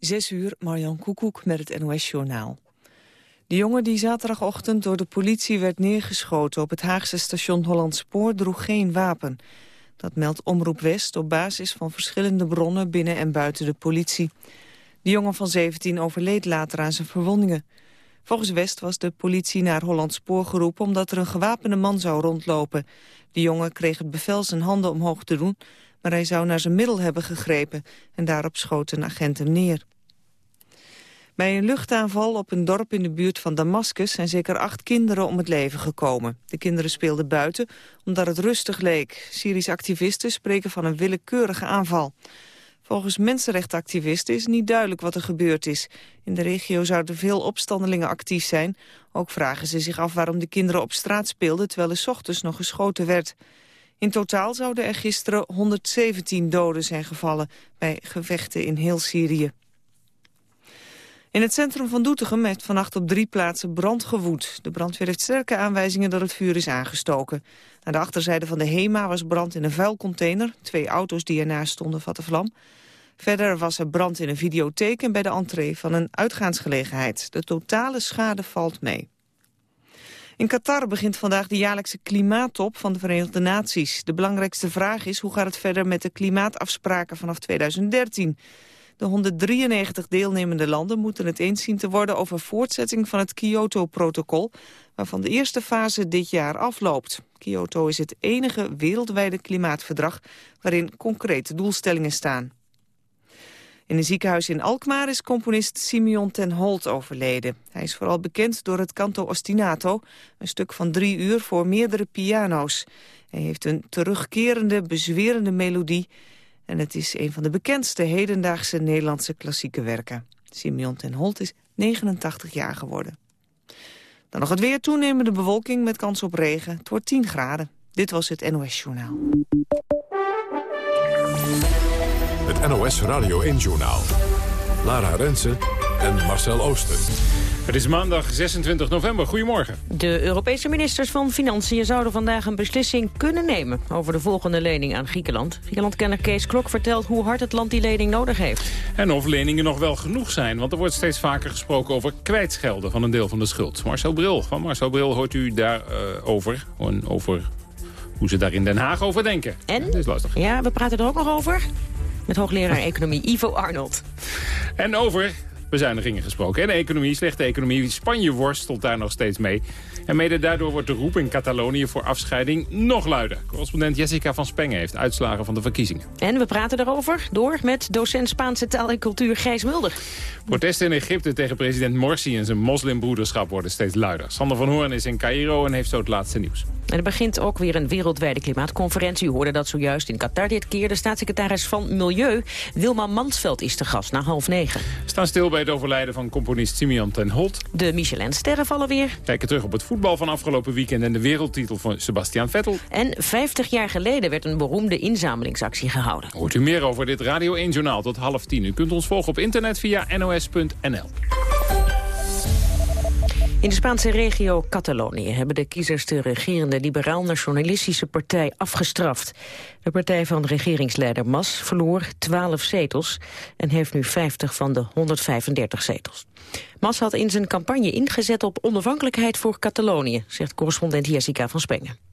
Zes uur, Marjan Koekoek met het NOS-journaal. De jongen die zaterdagochtend door de politie werd neergeschoten... op het Haagse station Hollandspoor droeg geen wapen. Dat meldt Omroep West op basis van verschillende bronnen... binnen en buiten de politie. De jongen van 17 overleed later aan zijn verwondingen. Volgens West was de politie naar Hollandspoor geroepen... omdat er een gewapende man zou rondlopen. De jongen kreeg het bevel zijn handen omhoog te doen maar hij zou naar zijn middel hebben gegrepen en daarop schoten een agent hem neer. Bij een luchtaanval op een dorp in de buurt van Damascus zijn zeker acht kinderen om het leven gekomen. De kinderen speelden buiten omdat het rustig leek. Syrische activisten spreken van een willekeurige aanval. Volgens mensenrechtenactivisten is niet duidelijk wat er gebeurd is. In de regio zouden veel opstandelingen actief zijn. Ook vragen ze zich af waarom de kinderen op straat speelden... terwijl er ochtends nog geschoten werd. In totaal zouden er gisteren 117 doden zijn gevallen bij gevechten in heel Syrië. In het centrum van Doetinchem heeft vannacht op drie plaatsen brand gewoed. De brandweer heeft sterke aanwijzingen dat het vuur is aangestoken. Aan de achterzijde van de HEMA was brand in een vuilcontainer. Twee auto's die ernaast stonden vatten vlam. Verder was er brand in een videotheek en bij de entree van een uitgaansgelegenheid. De totale schade valt mee. In Qatar begint vandaag de jaarlijkse klimaattop van de Verenigde Naties. De belangrijkste vraag is hoe gaat het verder met de klimaatafspraken vanaf 2013. De 193 deelnemende landen moeten het eens zien te worden over voortzetting van het Kyoto-protocol, waarvan de eerste fase dit jaar afloopt. Kyoto is het enige wereldwijde klimaatverdrag waarin concrete doelstellingen staan. In een ziekenhuis in Alkmaar is componist Simeon ten Holt overleden. Hij is vooral bekend door het canto ostinato, een stuk van drie uur voor meerdere piano's. Hij heeft een terugkerende, bezwerende melodie... en het is een van de bekendste hedendaagse Nederlandse klassieke werken. Simeon ten Holt is 89 jaar geworden. Dan nog het weer, toenemende bewolking met kans op regen. Het wordt 10 graden. Dit was het NOS Journaal. Het NOS Radio 1-journaal. Lara Rensen en Marcel Ooster. Het is maandag 26 november. Goedemorgen. De Europese ministers van Financiën zouden vandaag een beslissing kunnen nemen... over de volgende lening aan Griekenland. Griekenlandkenner Kees Klok vertelt hoe hard het land die lening nodig heeft. En of leningen nog wel genoeg zijn. Want er wordt steeds vaker gesproken over kwijtschelden van een deel van de schuld. Marcel Bril, van Marcel Bril hoort u daarover. Uh, over hoe ze daar in Den Haag over denken. En? dat is lastig. Ja, we praten er ook nog over met hoogleraar economie Ivo Arnold. En over bezuinigingen gesproken. En economie, slechte economie. Spanje worstelt daar nog steeds mee. En mede daardoor wordt de roep in Catalonië voor afscheiding nog luider. Correspondent Jessica van Spengen heeft uitslagen van de verkiezingen. En we praten erover door met docent Spaanse taal en cultuur Gijs Mulder. Protesten in Egypte tegen president Morsi en zijn moslimbroederschap worden steeds luider. Sander van Hoorn is in Cairo en heeft zo het laatste nieuws. En er begint ook weer een wereldwijde klimaatconferentie. U hoorde dat zojuist in Qatar dit keer. De staatssecretaris van Milieu, Wilma Mansveld, is te gast na half negen. We staan stil bij het overlijden van componist Simeon ten Holt. De Michelin-sterren vallen weer. Kijken terug op het voetbal van afgelopen weekend... en de wereldtitel van Sebastian Vettel. En 50 jaar geleden werd een beroemde inzamelingsactie gehouden. Hoort u meer over dit Radio 1-journaal tot half tien. U kunt ons volgen op internet via nos.nl. In de Spaanse regio Catalonië hebben de kiezers de regerende liberaal-nationalistische partij afgestraft. De partij van regeringsleider Mas verloor 12 zetels en heeft nu 50 van de 135 zetels. Mas had in zijn campagne ingezet op onafhankelijkheid voor Catalonië, zegt correspondent Jessica van Spengen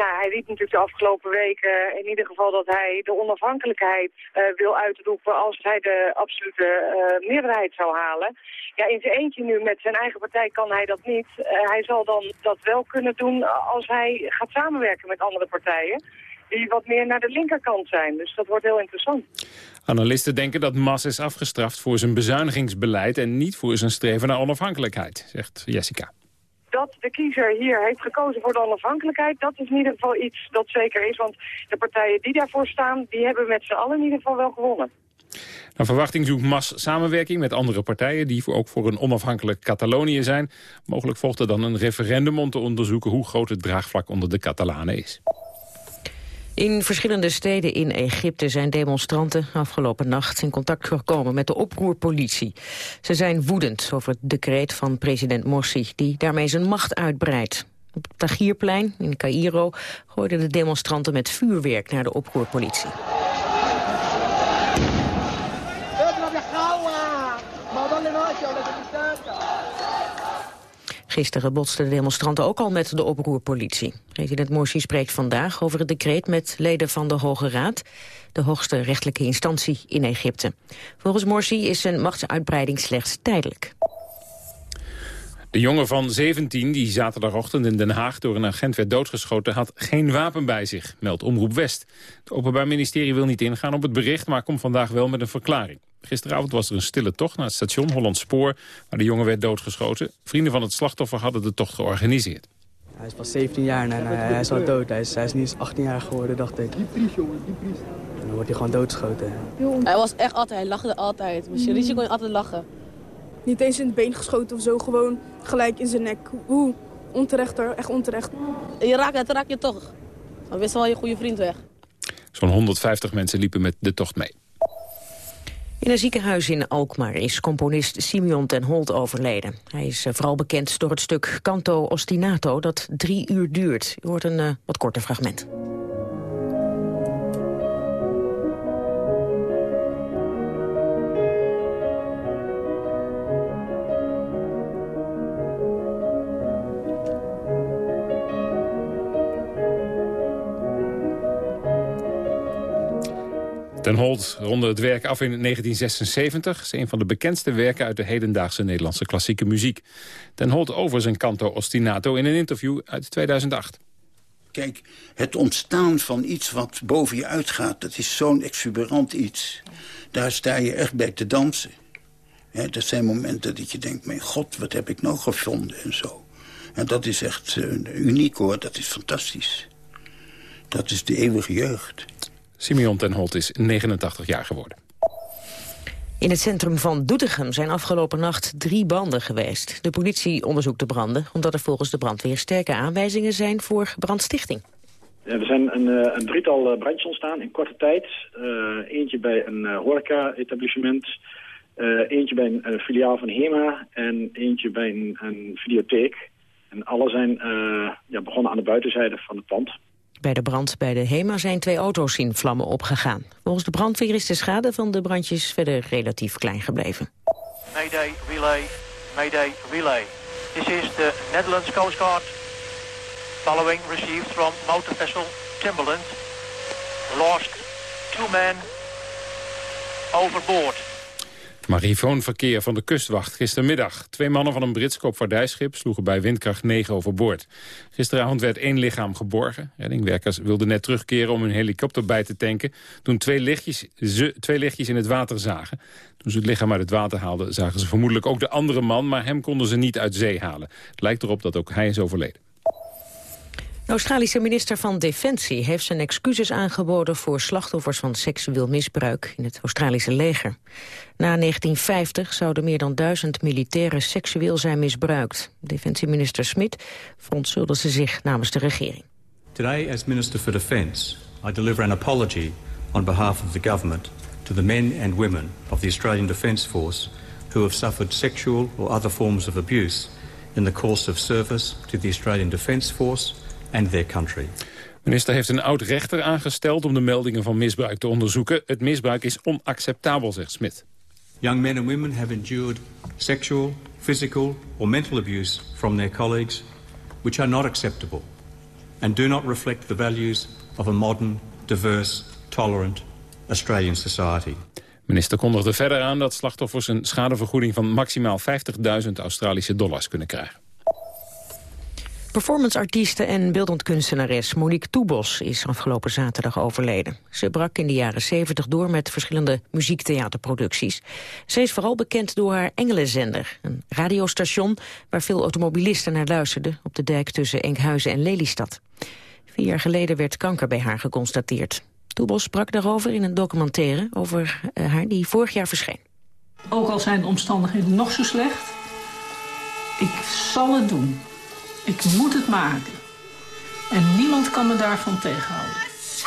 nou, hij riep natuurlijk de afgelopen weken in ieder geval dat hij de onafhankelijkheid uh, wil uitroepen als hij de absolute uh, meerderheid zou halen. Ja, in zijn eentje nu met zijn eigen partij kan hij dat niet. Uh, hij zal dan dat wel kunnen doen als hij gaat samenwerken met andere partijen die wat meer naar de linkerkant zijn. Dus dat wordt heel interessant. Analisten denken dat Mas is afgestraft voor zijn bezuinigingsbeleid... en niet voor zijn streven naar onafhankelijkheid, zegt Jessica dat de kiezer hier heeft gekozen voor de onafhankelijkheid, dat is in ieder geval iets dat zeker is. Want de partijen die daarvoor staan, die hebben met z'n allen in ieder geval wel gewonnen. Naar verwachting zoekt MAS samenwerking met andere partijen... die ook voor een onafhankelijk Catalonië zijn. Mogelijk volgt er dan een referendum om te onderzoeken... hoe groot het draagvlak onder de Catalanen is. In verschillende steden in Egypte zijn demonstranten afgelopen nacht in contact gekomen met de oproerpolitie. Ze zijn woedend over het decreet van president Morsi die daarmee zijn macht uitbreidt. Op het Tahrirplein in Cairo gooiden de demonstranten met vuurwerk naar de oproerpolitie. Gisteren botsten de demonstranten ook al met de oproerpolitie. President Morsi spreekt vandaag over het decreet met leden van de Hoge Raad, de hoogste rechtelijke instantie in Egypte. Volgens Morsi is zijn machtsuitbreiding slechts tijdelijk. De jongen van 17 die zaterdagochtend in Den Haag door een agent werd doodgeschoten... had geen wapen bij zich, meldt Omroep West. Het Openbaar Ministerie wil niet ingaan op het bericht... maar komt vandaag wel met een verklaring. Gisteravond was er een stille tocht naar het station Holland Spoor... waar de jongen werd doodgeschoten. Vrienden van het slachtoffer hadden de tocht georganiseerd. Hij is pas 17 jaar en hij, is al dood. Hij is, hij is niet 18 jaar geworden, dacht ik. En dan wordt hij gewoon doodgeschoten. Hij was echt altijd, hij lachte altijd. Met Sharice kon je altijd lachen. Niet eens in het been geschoten of zo, gewoon gelijk in zijn nek. Oeh, onterecht hoor, echt onterecht. Je raakt het, raak je toch. Dan wist wel je goede vriend weg. Zo'n 150 mensen liepen met de tocht mee. In een ziekenhuis in Alkmaar is componist Simeon ten Holt overleden. Hij is eh, vooral bekend door het stuk Canto Ostinato dat drie uur duurt. U hoort een uh, wat korter fragment. Ten Holt ronde het werk af in 1976. Het is een van de bekendste werken uit de hedendaagse Nederlandse klassieke muziek. Ten Holt over zijn canto ostinato in een interview uit 2008. Kijk, het ontstaan van iets wat boven je uitgaat... dat is zo'n exuberant iets. Daar sta je echt bij te dansen. dat zijn momenten dat je denkt... mijn god, wat heb ik nou gevonden en zo. En dat is echt uh, uniek hoor, dat is fantastisch. Dat is de eeuwige jeugd. Simeon ten Holt is 89 jaar geworden. In het centrum van Doetinchem zijn afgelopen nacht drie branden geweest. De politie onderzoekt de branden omdat er volgens de brandweer sterke aanwijzingen zijn voor brandstichting. Er zijn een, eh, een drietal eh, brandjes ontstaan in korte tijd. Uh, eentje bij een horeca-etablissement, uh, eentje bij een filiaal van HEMA en eentje bij een, een videotheek. En alle zijn ja, begonnen aan de buitenzijde van het pand. Bij de brand bij de HEMA zijn twee auto's in vlammen opgegaan. Volgens de brandweer is de schade van de brandjes verder relatief klein gebleven. Mayday relay, Mayday relay. This is the Netherlands Coast Guard. Following received from motor vessel Timberland. Lost two men overboard. Marifoonverkeer van de kustwacht gistermiddag. Twee mannen van een Brits koopvaardijschip sloegen bij windkracht 9 overboord. Gisteravond werd één lichaam geborgen. Reddingwerkers wilden net terugkeren om hun helikopter bij te tanken... toen twee lichtjes, twee lichtjes in het water zagen. Toen ze het lichaam uit het water haalden zagen ze vermoedelijk ook de andere man... maar hem konden ze niet uit zee halen. Het lijkt erop dat ook hij is overleden. De Australische minister van Defensie heeft zijn excuses aangeboden voor slachtoffers van seksueel misbruik in het Australische leger. Na 1950 zouden meer dan duizend militairen seksueel zijn misbruikt. Defensieminister Smit verontschuldigde zich namens de regering. Today, as Minister for Defence, I deliver an apology on behalf of the government to the men and women of the Australian Defence Force who have suffered sexual or other forms of abuse in the course of service to the Australian Defence Force and their country. De minister heeft een oud-rechter aangesteld om de meldingen van misbruik te onderzoeken. Het misbruik is onacceptabel, zegt Smit. Young men and women have endured sexual, physical or mental abuse from their colleagues which are not acceptable and do not reflect the values of a modern, diverse, tolerant Australian society. De minister kondigde verder aan dat slachtoffers een schadevergoeding van maximaal 50.000 Australische dollars kunnen krijgen. Performanceartieste en beeldend kunstenares Monique Toebos is afgelopen zaterdag overleden. Ze brak in de jaren 70 door met verschillende muziektheaterproducties. Ze is vooral bekend door haar Engelenzender, een radiostation waar veel automobilisten naar luisterden op de dijk tussen Enkhuizen en Lelystad. Vier jaar geleden werd kanker bij haar geconstateerd. Toebos sprak daarover in een documentaire over uh, haar die vorig jaar verscheen. Ook al zijn de omstandigheden nog zo slecht, ik zal het doen. Ik moet het maken. En niemand kan me daarvan tegenhouden.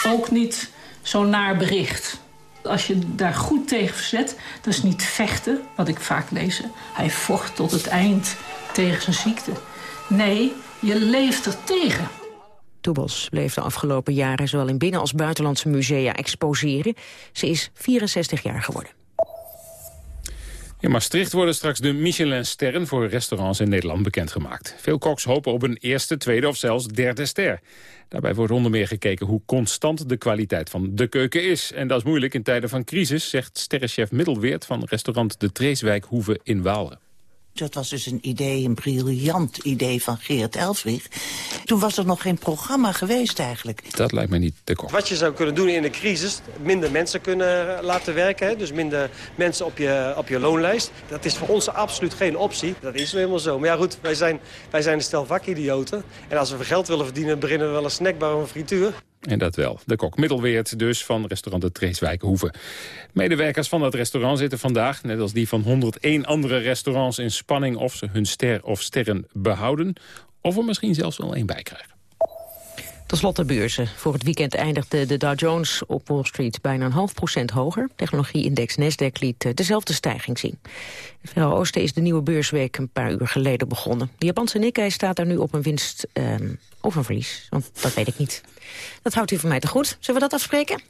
Ook niet zo'n naar bericht. Als je daar goed tegen verzet, dat is niet vechten, wat ik vaak lees. Hij vocht tot het eind tegen zijn ziekte. Nee, je leeft er tegen. Toebos bleef de afgelopen jaren zowel in binnen- als buitenlandse musea exposeren. Ze is 64 jaar geworden. In Maastricht worden straks de Michelin-sterren voor restaurants in Nederland bekendgemaakt. Veel koks hopen op een eerste, tweede of zelfs derde ster. Daarbij wordt onder meer gekeken hoe constant de kwaliteit van de keuken is. En dat is moeilijk in tijden van crisis, zegt sterrenchef Middelweert van restaurant De Treeswijk Hoeve in Waalre. Dat was dus een idee, een briljant idee van Geert Elfrich. Toen was er nog geen programma geweest eigenlijk. Dat lijkt mij niet te kort. Wat je zou kunnen doen in de crisis, minder mensen kunnen laten werken. Hè? Dus minder mensen op je, op je loonlijst. Dat is voor ons absoluut geen optie. Dat is nu helemaal zo. Maar ja goed, wij zijn, wij zijn een stel vakidioten. En als we geld willen verdienen, beginnen we wel een snackbar of een frituur. En dat wel. De kok Middelweert dus van restaurant de Treeswijk Hoeve. Medewerkers van dat restaurant zitten vandaag, net als die van 101 andere restaurants, in spanning of ze hun ster of sterren behouden. Of er misschien zelfs wel één bij krijgen. Ten slotte beurzen. Voor het weekend eindigde de Dow Jones op Wall Street bijna een half procent hoger. Technologie-index Nasdaq liet eh, dezelfde stijging zien. Het Verre Oosten is de nieuwe beursweek een paar uur geleden begonnen. De Japanse Nikkei staat daar nu op een winst eh, of een verlies. Want dat weet ik niet. Dat houdt u van mij te goed. Zullen we dat afspreken?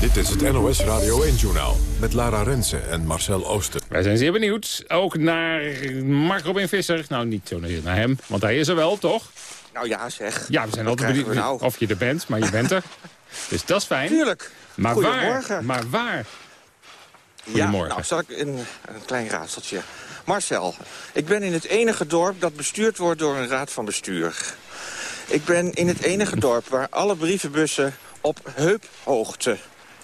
Dit is het NOS Radio 1-journaal met Lara Rensen en Marcel Ooster. Wij zijn zeer benieuwd. Ook naar Mark Robin Visser. Nou, niet zo naar hem, want hij is er wel, toch? Nou ja, zeg. Ja, we zijn altijd benieuwd nou? of je er bent, maar je bent er. dus dat is fijn. Tuurlijk. Maar waar? Maar waar? Goedemorgen. Ja, nou, zal ik een, een klein raadseltje. Marcel, ik ben in het enige dorp dat bestuurd wordt door een raad van bestuur. Ik ben in het enige dorp waar alle brievenbussen op heuphoogte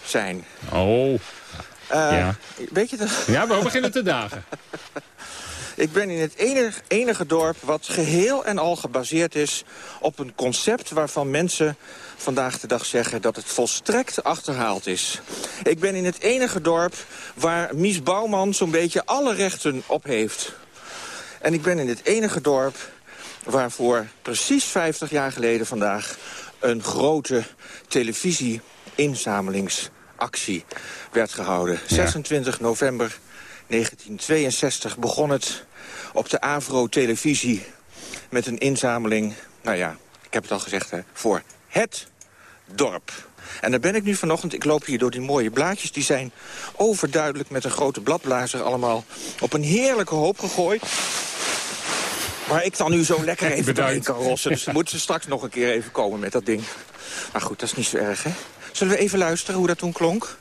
zijn. Oh. Uh, ja. Weet je dat? Ja, we beginnen te dagen. Ik ben in het enige, enige dorp wat geheel en al gebaseerd is op een concept waarvan mensen vandaag de dag zeggen dat het volstrekt achterhaald is. Ik ben in het enige dorp waar Mies Bouwman zo'n beetje alle rechten op heeft. En ik ben in het enige dorp waarvoor precies 50 jaar geleden vandaag een grote televisie-inzamelingsactie werd gehouden. 26 november 1962 begon het op de Avro-televisie met een inzameling... nou ja, ik heb het al gezegd, hè, voor het dorp. En daar ben ik nu vanochtend. Ik loop hier door die mooie blaadjes. Die zijn overduidelijk met een grote bladblazer allemaal op een heerlijke hoop gegooid. Waar ik dan nu zo lekker even doorheen kan rossen. Dus dan moeten ze straks nog een keer even komen met dat ding. Maar goed, dat is niet zo erg, hè? Zullen we even luisteren hoe dat toen klonk?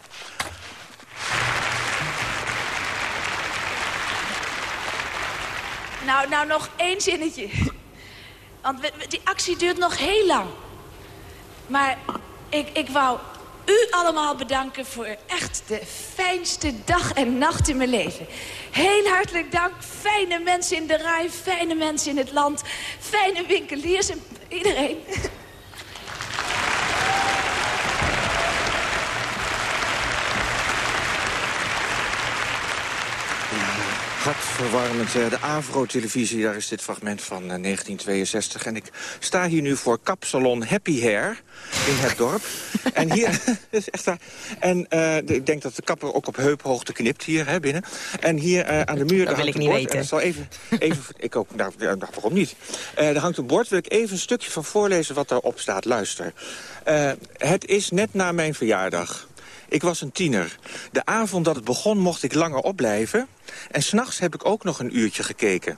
Nou, nou nog één zinnetje. Want die actie duurt nog heel lang. Maar ik, ik wou u allemaal bedanken voor echt de fijnste dag en nacht in mijn leven. Heel hartelijk dank. Fijne mensen in de rij, fijne mensen in het land, fijne winkeliers en iedereen. Hartverwarmend. De Avro-televisie, daar is dit fragment van 1962. Eh, en ik sta hier nu voor kapsalon Happy Hair in het dorp. en hier, is echt waar. En uh, ik denk dat de kapper ook op heuphoogte knipt hier hè, binnen. En hier uh, aan de muur... Dat wil ik niet bord, weten. Zal even, even, ik ook, nou, nou, waarom niet? er hangt een bord, wil ik even een stukje van voorlezen wat daarop staat. Luister. het is net na mijn verjaardag. Ik was een tiener. De avond dat het begon mocht ik langer opblijven. En s'nachts heb ik ook nog een uurtje gekeken.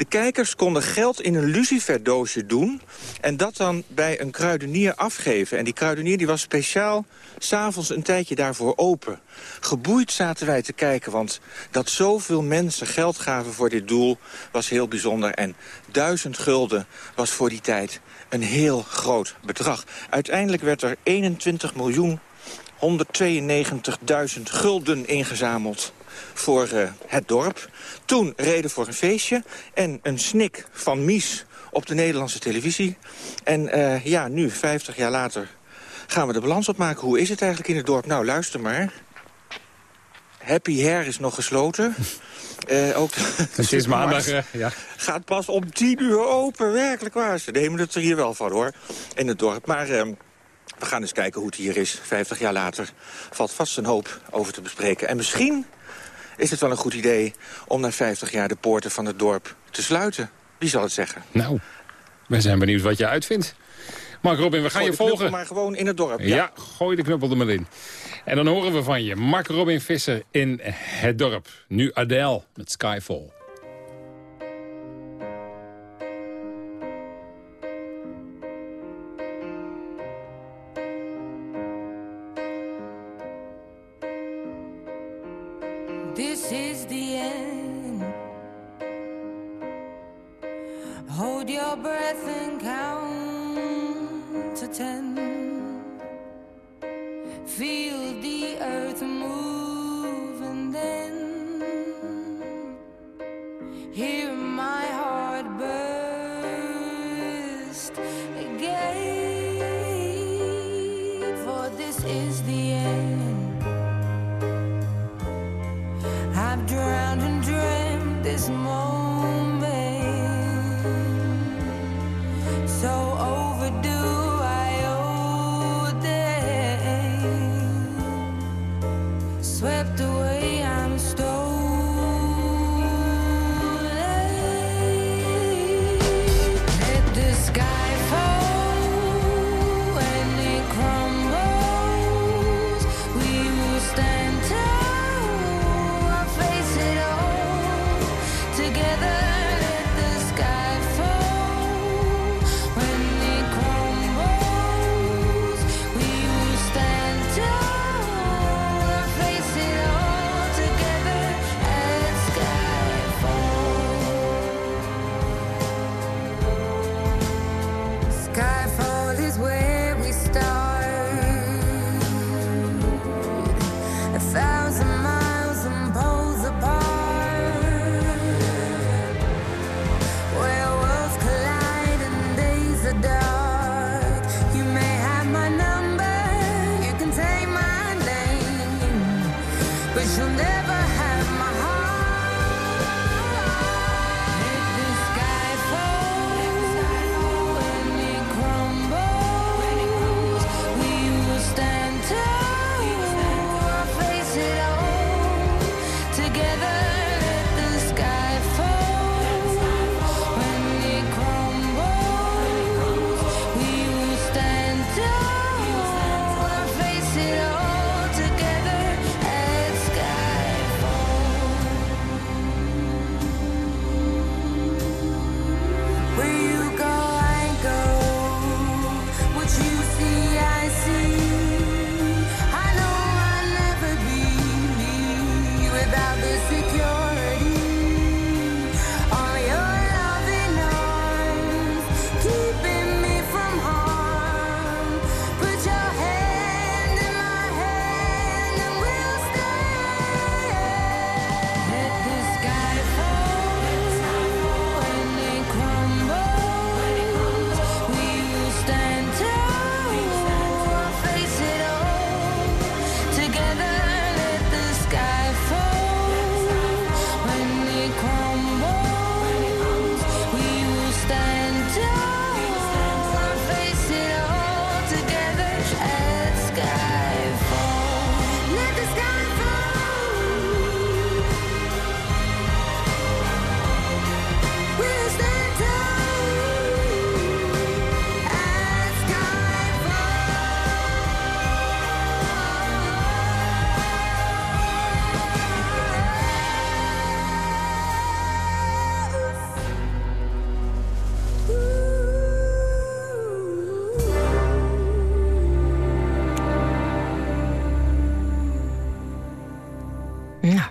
De kijkers konden geld in een luciferdoosje doen... en dat dan bij een kruidenier afgeven. En die kruidenier die was speciaal s'avonds een tijdje daarvoor open. Geboeid zaten wij te kijken, want dat zoveel mensen geld gaven voor dit doel... was heel bijzonder. En duizend gulden was voor die tijd een heel groot bedrag. Uiteindelijk werd er 21 miljoen 192.000 gulden ingezameld voor uh, het dorp. Toen reden voor een feestje en een snik van Mies op de Nederlandse televisie. En uh, ja, nu, 50 jaar later, gaan we de balans opmaken. Hoe is het eigenlijk in het dorp? Nou, luister maar. Happy Hair is nog gesloten. Uh, ook het is maandag, ja. Gaat pas om tien uur open, werkelijk waar. Ze nemen het er hier wel van, hoor, in het dorp. Maar... We gaan eens kijken hoe het hier is. 50 jaar later valt vast een hoop over te bespreken. En misschien is het wel een goed idee om na 50 jaar de poorten van het dorp te sluiten. Wie zal het zeggen? Nou, wij zijn benieuwd wat je uitvindt. Mark Robin, we gaan Gooi je volgen. maar gewoon in het dorp. Ja. gooi de knuppel er maar in. En dan horen we van je. Mark Robin Visser in het dorp. Nu Adele met Skyfall.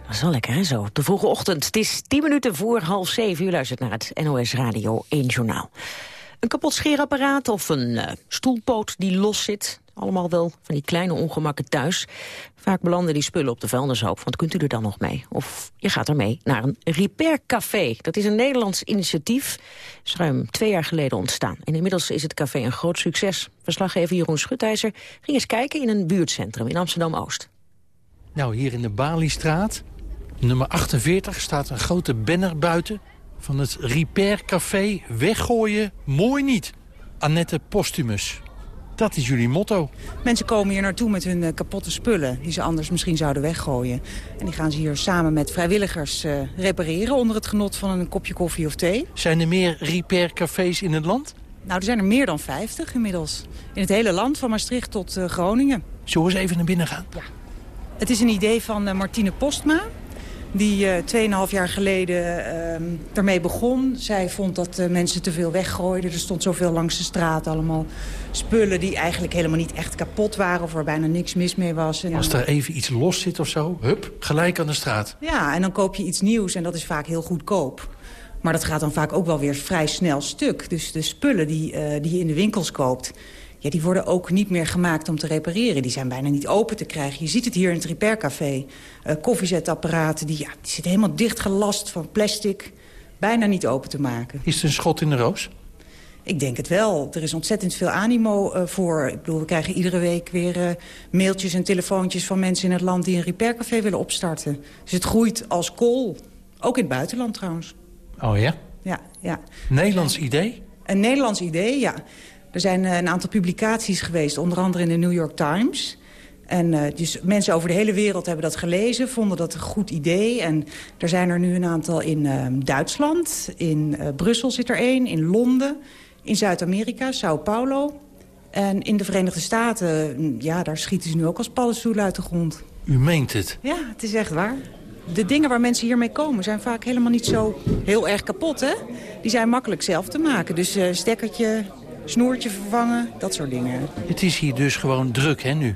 Dat is wel lekker, hè, zo. De vroege ochtend. Het is tien minuten voor half zeven. U luistert naar het NOS Radio 1 Journaal. Een kapot scheerapparaat of een eh, stoelpoot die los zit. Allemaal wel van die kleine ongemakken thuis. Vaak belanden die spullen op de vuilnishoop, want kunt u er dan nog mee? Of je gaat ermee naar een repaircafé. Dat is een Nederlands initiatief. is ruim twee jaar geleden ontstaan. En inmiddels is het café een groot succes. Verslaggever Jeroen Schutijzer ging eens kijken in een buurtcentrum in Amsterdam-Oost. Nou, hier in de Baliestraat, nummer 48, staat een grote banner buiten... van het Repair Café Weggooien Mooi Niet. Annette Postumus. Dat is jullie motto. Mensen komen hier naartoe met hun eh, kapotte spullen... die ze anders misschien zouden weggooien. En die gaan ze hier samen met vrijwilligers eh, repareren... onder het genot van een kopje koffie of thee. Zijn er meer repair cafés in het land? Nou, er zijn er meer dan 50 inmiddels. In het hele land, van Maastricht tot uh, Groningen. Zullen we eens even naar binnen gaan? Ja. Het is een idee van uh, Martine Postma die uh, 2,5 jaar geleden uh, ermee begon. Zij vond dat uh, mensen te veel weggooiden. Er stond zoveel langs de straat allemaal spullen die eigenlijk helemaal niet echt kapot waren... of waar bijna niks mis mee was. En Als er even iets los zit of zo, hup, gelijk aan de straat. Ja, en dan koop je iets nieuws en dat is vaak heel goedkoop. Maar dat gaat dan vaak ook wel weer vrij snel stuk. Dus de spullen die, uh, die je in de winkels koopt... Ja, die worden ook niet meer gemaakt om te repareren. Die zijn bijna niet open te krijgen. Je ziet het hier in het repaircafé. Uh, koffiezetapparaten, die, ja, die zitten helemaal dichtgelast van plastic. Bijna niet open te maken. Is het een schot in de roos? Ik denk het wel. Er is ontzettend veel animo uh, voor. Ik bedoel, we krijgen iedere week weer uh, mailtjes en telefoontjes van mensen in het land... die een repaircafé willen opstarten. Dus het groeit als kool. Ook in het buitenland trouwens. Oh ja? Ja, ja. Nederlands idee? Een Nederlands idee, ja. Er zijn uh, een aantal publicaties geweest, onder andere in de New York Times. En uh, dus mensen over de hele wereld hebben dat gelezen, vonden dat een goed idee. En er zijn er nu een aantal in uh, Duitsland, in Brussel zit er één, in Londen, in Zuid-Amerika, Sao Paulo. En in de Verenigde Staten, ja, daar schieten ze nu ook als paddenstoelen uit de grond. U meent het? Ja, het is echt waar. De dingen waar mensen hiermee komen zijn vaak helemaal niet zo heel erg kapot, hè? Die zijn makkelijk zelf te maken. Dus stekkertje, snoertje vervangen, dat soort dingen. Het is hier dus gewoon druk, hè, nu?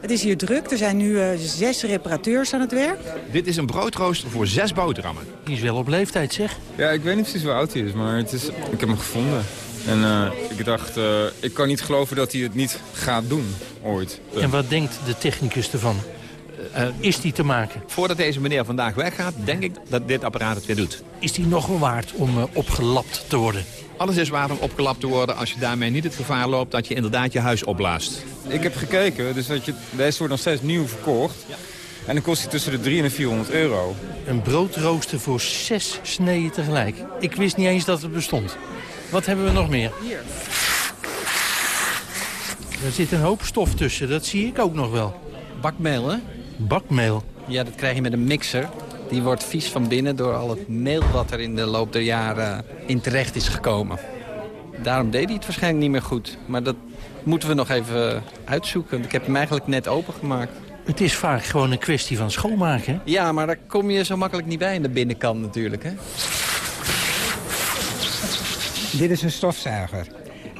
Het is hier druk. Er zijn nu uh, zes reparateurs aan het werk. Dit is een broodrooster voor zes boterhammen. Die is wel op leeftijd, zeg. Ja, ik weet niet precies hoe oud hij is, maar het is, ik heb hem gevonden. En uh, ik dacht, uh, ik kan niet geloven dat hij het niet gaat doen, ooit. En wat denkt de technicus ervan? Uh, is die te maken? Voordat deze meneer vandaag weggaat, denk ik dat dit apparaat het weer doet. Is die nog wel waard om uh, opgelapt te worden? Alles is waard om opgelapt te worden als je daarmee niet het gevaar loopt dat je inderdaad je huis opblaast. Ik heb gekeken, dus dat je, deze wordt nog steeds nieuw verkocht. Ja. En dan kost hij tussen de 300 en de 400 euro. Een broodrooster voor zes sneden tegelijk. Ik wist niet eens dat het bestond. Wat hebben we nog meer? Hier. Er zit een hoop stof tussen, dat zie ik ook nog wel. Bakmeel, hè? Bakmeel? Ja, dat krijg je met een mixer. Die wordt vies van binnen door al het meel wat er in de loop der jaren in terecht is gekomen. Daarom deed hij het waarschijnlijk niet meer goed. Maar dat moeten we nog even uitzoeken. Ik heb hem eigenlijk net opengemaakt. Het is vaak gewoon een kwestie van schoonmaken. Ja, maar daar kom je zo makkelijk niet bij in de binnenkant natuurlijk. Hè? Dit is een stofzuiger.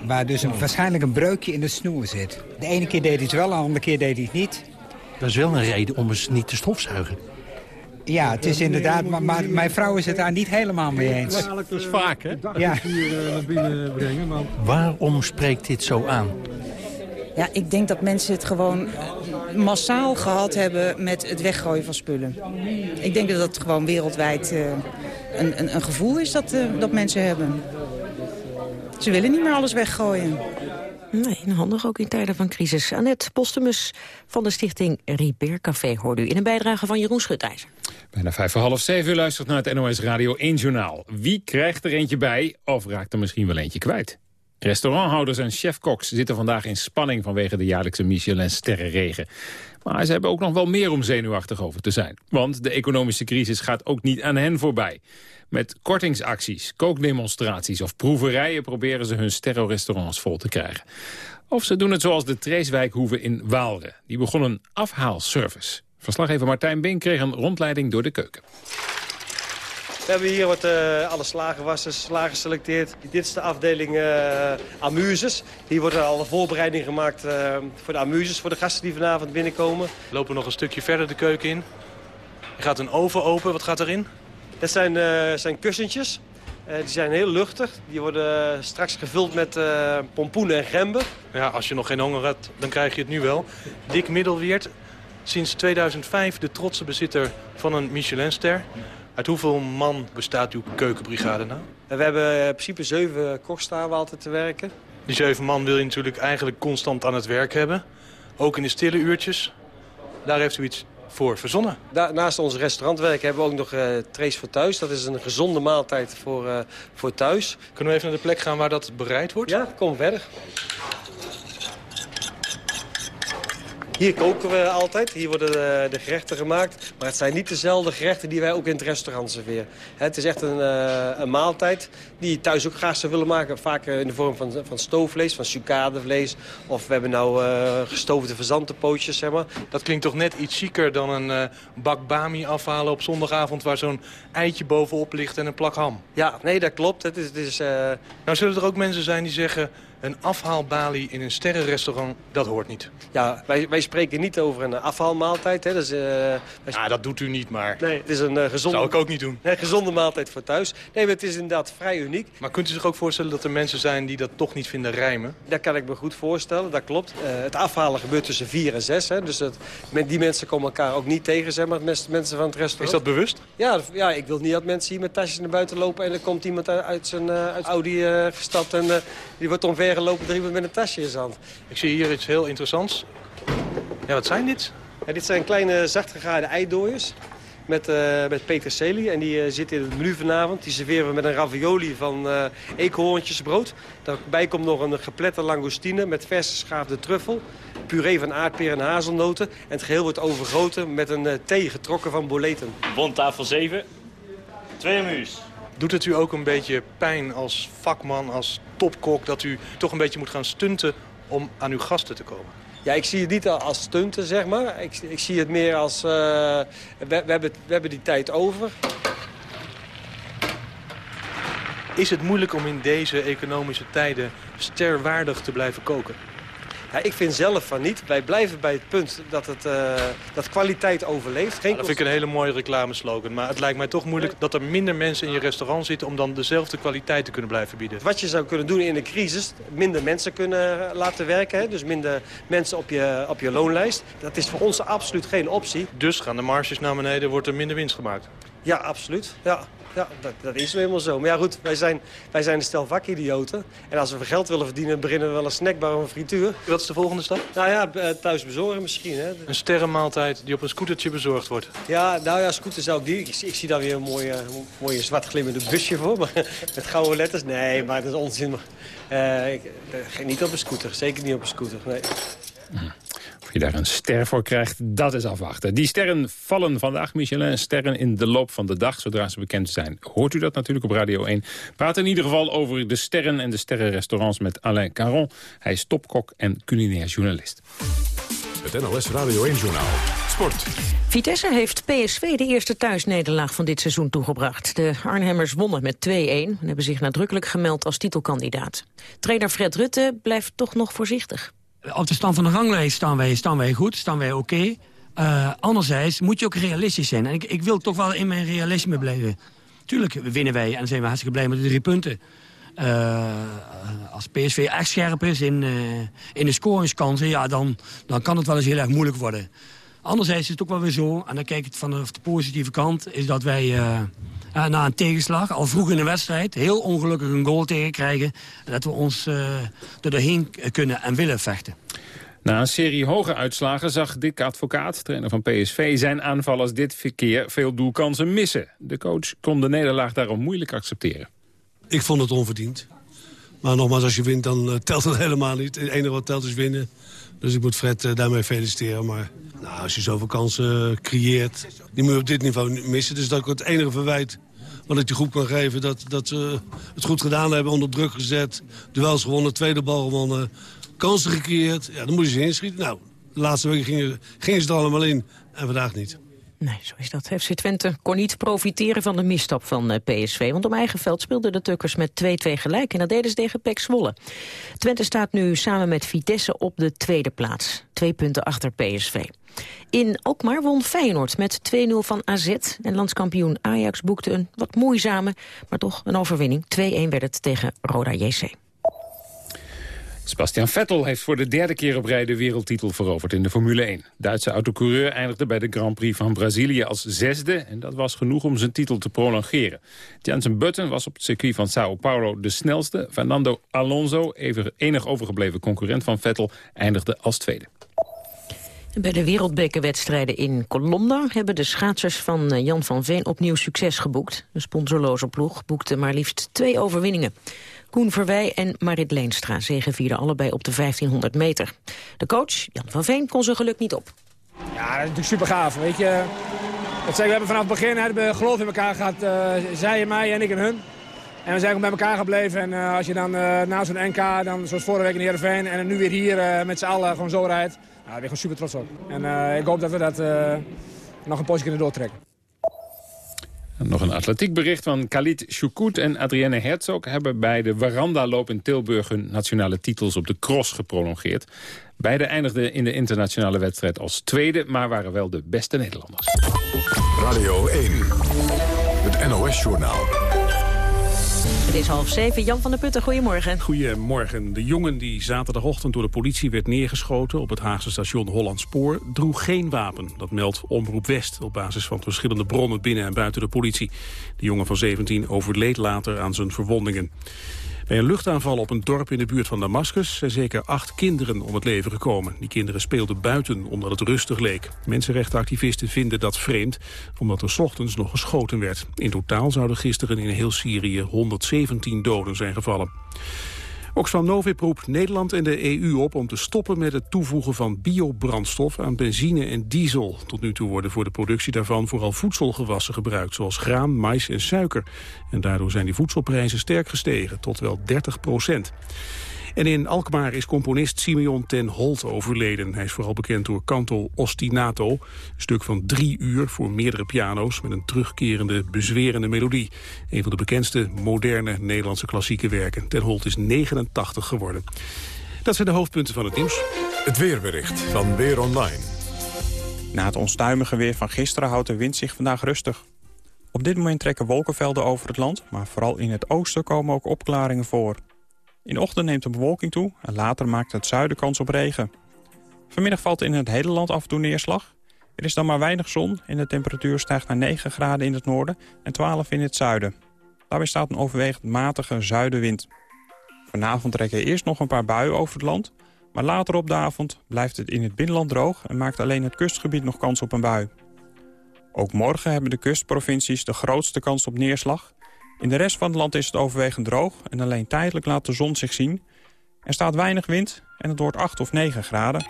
Waar dus een, waarschijnlijk een breukje in de snoer zit. De ene keer deed hij het wel, de andere keer deed hij het niet. Dat is wel een reden om eens niet te stofzuigen. Ja, het is inderdaad, maar, maar mijn vrouw is het daar niet helemaal mee eens. Dat is vaak, hè? Ja. Waarom spreekt dit zo aan? Ja, ik denk dat mensen het gewoon massaal gehad hebben met het weggooien van spullen. Ik denk dat het gewoon wereldwijd uh, een, een, een, gevoel is dat, uh, dat mensen hebben. Ze willen niet meer alles weggooien. Nee, handig ook in tijden van crisis. Annette Postumus van de stichting Repair Café hoort u in een bijdrage van Jeroen Schutijzer. Bijna vijf voor half zeven, u luistert naar het NOS Radio 1 Journaal. Wie krijgt er eentje bij of raakt er misschien wel eentje kwijt? Restauranthouders en chefkoks zitten vandaag in spanning vanwege de jaarlijkse Michelin-sterrenregen. Maar ze hebben ook nog wel meer om zenuwachtig over te zijn. Want de economische crisis gaat ook niet aan hen voorbij. Met kortingsacties, kookdemonstraties of proeverijen proberen ze hun sterrenrestaurants vol te krijgen. Of ze doen het zoals de Treeswijkhoeve in Waalre. Die begon een afhaalservice. Verslaggever Martijn Bink kreeg een rondleiding door de keuken. We hebben hier wat uh, alle slagerwassers, slagen geselecteerd. Dit is de afdeling uh, amuses. Hier wordt al een voorbereiding gemaakt uh, voor de amuses, voor de gasten die vanavond binnenkomen. We lopen nog een stukje verder de keuken in. Er gaat een oven open. Wat gaat erin? Dat zijn, zijn kussentjes. Die zijn heel luchtig. Die worden straks gevuld met pompoenen en gember. Ja, als je nog geen honger hebt, dan krijg je het nu wel. Dick Middelweert, sinds 2005 de trotse bezitter van een Michelinster. Uit hoeveel man bestaat uw keukenbrigade nou? We hebben in principe zeven koks altijd te werken. Die zeven man wil je natuurlijk eigenlijk constant aan het werk hebben. Ook in de stille uurtjes. Daar heeft u iets voor verzonnen. Naast ons restaurantwerk hebben we ook nog uh, Trace voor thuis. Dat is een gezonde maaltijd voor, uh, voor thuis. Kunnen we even naar de plek gaan waar dat bereid wordt? Ja, kom verder. Hier koken we altijd, hier worden de, de, gerechten gemaakt. Maar het zijn niet dezelfde gerechten die wij ook in het restaurant serveren. Het is echt een, uh, een maaltijd die je thuis ook graag zou willen maken. Vaak in de vorm van, van stoofvlees, van sucadevlees. Of we hebben nou gestoofde verzantenpootjes, zeg maar. Dat klinkt toch net iets chiquer dan een bak bami afhalen op zondagavond... waar zo'n eitje bovenop ligt en een plak ham. Ja, nee, dat klopt. Het is, het is, Nou zullen er ook mensen zijn die zeggen een afhaalbalie in een sterrenrestaurant, dat hoort niet. Ja, wij, wij spreken niet over een afhaalmaaltijd. Hè. Dus, uh, ja, dat doet u niet, maar... Nee, het is een uh, gezonde... Zou ik ook niet doen. Nee, gezonde maaltijd voor thuis. Nee, maar het is inderdaad vrij uniek. Maar kunt u zich ook voorstellen dat er mensen zijn die dat toch niet vinden rijmen? Dat kan ik me goed voorstellen, dat klopt. Uh, het afhalen gebeurt tussen 4 en 6. Hè. Dus dat, die mensen komen elkaar ook niet tegen, zeg maar, mensen van het restaurant. Is dat bewust? Ja, ja, ik wil niet dat mensen hier met tasjes naar buiten lopen... en er komt iemand uit zijn uit Audi gestapt en die wordt omvergelopen drie met een tasje in zand. Ik zie hier iets heel interessants. Ja, wat zijn dit? Ja, dit zijn kleine zachtgegaarde eidooiers met, uh, met peterselie. En die uh, zitten in het menu vanavond. Die serveren we met een ravioli van uh, eekhoorntjesbrood. Daarbij komt nog een geplette langoustine met verse geschaafde truffel. Puree van aardperen en hazelnoten. En het geheel wordt overgoten met een thee getrokken van boleten. Bondtafel 7. Twee muus. Doet het u ook een beetje pijn als vakman, als topkok... dat u toch een beetje moet gaan stunten om aan uw gasten te komen? Ja, ik zie het niet als stunten, zeg maar. Ik, ik zie het meer als... Uh, we, we, hebben, we hebben die tijd over. Is het moeilijk om in deze economische tijden sterwaardig te blijven koken? Ja, ik vind zelf van niet. Wij blijven bij het punt dat, het, uh, dat kwaliteit overleeft. Geen ja, dat vind ik een hele mooie reclameslogan. Maar het lijkt mij toch moeilijk dat er minder mensen in je restaurant zitten... om dan dezelfde kwaliteit te kunnen blijven bieden. Wat je zou kunnen doen in een crisis, minder mensen kunnen laten werken. Hè? Dus minder mensen op je, op je loonlijst. Dat is voor ons absoluut geen optie. Dus gaan de marges naar beneden, wordt er minder winst gemaakt? Ja, absoluut. Ja. Ja, dat, dat is nu helemaal zo. Maar ja goed, wij zijn, wij zijn een stel vakidioten. En als we geld willen verdienen, beginnen we wel een snackbar of een frituur. Wat is de volgende stap? Nou ja, eh, thuis bezorgen misschien. Hè. Een sterrenmaaltijd die op een scootertje bezorgd wordt. Ja, nou ja, scooter zou ik die. Ik, ik zie daar weer een mooie, mooie zwart glimmende busje voor. Maar, met gouden letters. Nee, maar dat is onzin. Uh, ik, niet op een scooter. Zeker niet op een scooter. Nee. Of je daar een ster voor krijgt, dat is afwachten. Die sterren vallen vandaag, Michelin. Sterren in de loop van de dag, zodra ze bekend zijn. Hoort u dat natuurlijk op Radio 1. Praat in ieder geval over de sterren en de sterrenrestaurants met Alain Caron. Hij is topkok en culinair journalist. Het NOS Radio 1-journaal. Sport. Vitesse heeft PSV de eerste thuisnederlaag van dit seizoen toegebracht. De Arnhemmers wonnen met 2-1 en hebben zich nadrukkelijk gemeld als titelkandidaat. Trainer Fred Rutte blijft toch nog voorzichtig. Op de stand van de ranglijst staan wij, staan wij goed, staan wij oké. Okay. Uh, anderzijds moet je ook realistisch zijn. En ik, ik, wil toch wel in mijn realisme blijven. Tuurlijk winnen wij en zijn we hartstikke blij met de drie punten. Uh, als PSV echt scherp is in, uh, in de scoringskansen... Ja, dan, dan kan het wel eens heel erg moeilijk worden. Anderzijds is het ook wel weer zo, en dan kijk ik het vanaf de positieve kant... is dat wij uh, na een tegenslag, al vroeg in de wedstrijd... heel ongelukkig een goal tegenkrijgen... en dat we ons uh, er doorheen kunnen en willen vechten. Na een serie hoge uitslagen zag Dick Advocaat, trainer van PSV... zijn aanvallers dit verkeer veel doelkansen missen. De coach kon de nederlaag daarom moeilijk accepteren. Ik vond het onverdiend. Maar nogmaals, als je wint, dan telt het helemaal niet. Het enige wat telt is winnen. Dus ik moet Fred uh, daarmee feliciteren. Maar nou, als je zoveel kansen uh, creëert, die moet je op dit niveau missen. Dus dat ik het enige verwijt wat ik die groep kan geven... dat, dat ze het goed gedaan hebben, onder druk gezet. Duels gewonnen, tweede bal gewonnen. Kansen gecreëerd. Ja, dan moet je ze inschieten. Nou, de laatste weken gingen, gingen ze er allemaal in. En vandaag niet. Nee, zo is dat. FC Twente kon niet profiteren van de misstap van uh, PSV. Want om eigen veld speelden de Tukkers met 2-2 gelijk. En dat deden ze tegen Pek Zwolle. Twente staat nu samen met Vitesse op de tweede plaats. Twee punten achter PSV. In Alkmaar won Feyenoord met 2-0 van AZ. En landskampioen Ajax boekte een wat moeizame, maar toch een overwinning. 2-1 werd het tegen Roda JC. Sebastian Vettel heeft voor de derde keer op rij de wereldtitel veroverd in de Formule 1. Duitse autocoureur eindigde bij de Grand Prix van Brazilië als zesde... en dat was genoeg om zijn titel te prolongeren. Jensen Button was op het circuit van Sao Paulo de snelste. Fernando Alonso, even enig overgebleven concurrent van Vettel, eindigde als tweede. Bij de wereldbekerwedstrijden in Colomna hebben de schaatsers van eh, Jan van Veen opnieuw succes geboekt. De sponsorloze ploeg boekte maar liefst twee overwinningen. Koen Verwij en Marit Leenstra zegevierden allebei op de 1500 meter. De coach, Jan van Veen, kon zijn geluk niet op. Ja, dat is natuurlijk super gaaf. Weet je, we hebben vanaf het begin hebben geloof in elkaar gehad. Uh, zij en mij en ik en hun. En we zijn gewoon bij elkaar gebleven. En uh, als je dan uh, na zo'n NK, dan, zoals vorige week in Heerenveen... en nu weer hier met z'n allen gewoon zo rijdt... Nou, daar ben ik gewoon super trots op. En ik hoop dat we dat nog een poosje kunnen doortrekken. Nog een atletiekbericht van Khalid Choukout en Adrienne Herzog... hebben bij de Waranda-loop in Tilburg hun nationale titels op de cross geprolongeerd. Beide eindigden in de internationale wedstrijd als tweede... maar waren wel de beste Nederlanders. Radio 1, het NOS-journaal. Het is half zeven. Jan van der Putten, goedemorgen. Goedemorgen. De jongen die zaterdagochtend door de politie werd neergeschoten... op het Haagse station Hollandspoor, droeg geen wapen. Dat meldt Omroep West op basis van verschillende bronnen binnen en buiten de politie. De jongen van 17 overleed later aan zijn verwondingen. Bij een luchtaanval op een dorp in de buurt van Damascus zijn zeker acht kinderen om het leven gekomen. Die kinderen speelden buiten omdat het rustig leek. Mensenrechtenactivisten vinden dat vreemd, omdat er ochtends nog geschoten werd. In totaal zouden gisteren in heel Syrië 117 doden zijn gevallen. Oxfam Novib roept Nederland en de EU op om te stoppen met het toevoegen van biobrandstof aan benzine en diesel. Tot nu toe worden voor de productie daarvan vooral voedselgewassen gebruikt, zoals graan, mais en suiker. En daardoor zijn die voedselprijzen sterk gestegen, tot wel 30 procent. En in Alkmaar is componist Simeon ten Holt overleden. Hij is vooral bekend door Canto Ostinato. Een stuk van drie uur voor meerdere piano's... met een terugkerende, bezwerende melodie. Een van de bekendste moderne Nederlandse klassieke werken. Ten Holt is 89 geworden. Dat zijn de hoofdpunten van het nieuws. Het weerbericht van Weer Online. Na het onstuimige weer van gisteren houdt de wind zich vandaag rustig. Op dit moment trekken wolkenvelden over het land... maar vooral in het oosten komen ook opklaringen voor. In de ochtend neemt de bewolking toe en later maakt het zuiden kans op regen. Vanmiddag valt in het hele land af en toe neerslag. Er is dan maar weinig zon en de temperatuur stijgt naar 9 graden in het noorden en 12 in het zuiden. Daarbij staat een overwegend matige zuidenwind. Vanavond trekken eerst nog een paar buien over het land... maar later op de avond blijft het in het binnenland droog... en maakt alleen het kustgebied nog kans op een bui. Ook morgen hebben de kustprovincies de grootste kans op neerslag... In de rest van het land is het overwegend droog en alleen tijdelijk laat de zon zich zien. Er staat weinig wind en het wordt 8 of 9 graden.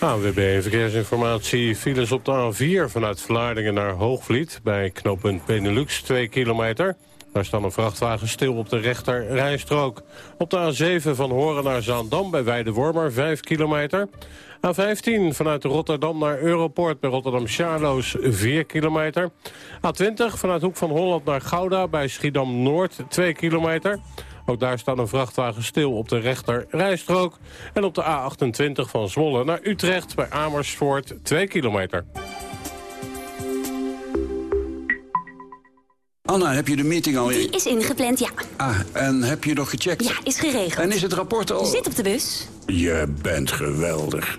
AWB Verkeersinformatie. Files op de A4 vanuit Vlaardingen naar Hoogvliet... bij knooppunt Benelux, 2 kilometer. Daar staan een vrachtwagen stil op de rechter rijstrook. Op de A7 van Horen naar Zaandam bij Weidewormer, 5 kilometer. A15 vanuit Rotterdam naar Europort bij Rotterdam-Charloes 4 kilometer. A20 vanuit Hoek van Holland naar Gouda bij Schiedam-Noord 2 kilometer. Ook daar staat een vrachtwagen stil op de rechter rijstrook. En op de A28 van Zwolle naar Utrecht bij Amersfoort 2 kilometer. Anna, heb je de meeting al... Die is ingepland, ja. Ah, en heb je nog gecheckt? Ja, is geregeld. En is het rapport al... Zit op de bus. Je bent geweldig.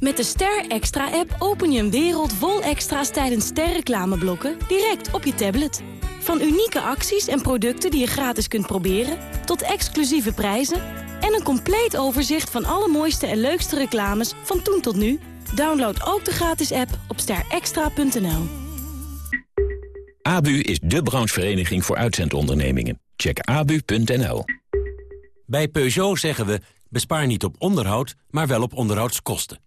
Met de Ster Extra-app open je een wereld vol extra's tijdens sterreclameblokken direct op je tablet. Van unieke acties en producten die je gratis kunt proberen, tot exclusieve prijzen en een compleet overzicht van alle mooiste en leukste reclames van toen tot nu. Download ook de gratis app op sterextra.nl. ABU is de branchevereniging voor uitzendondernemingen. Check abu.nl. Bij Peugeot zeggen we, bespaar niet op onderhoud, maar wel op onderhoudskosten.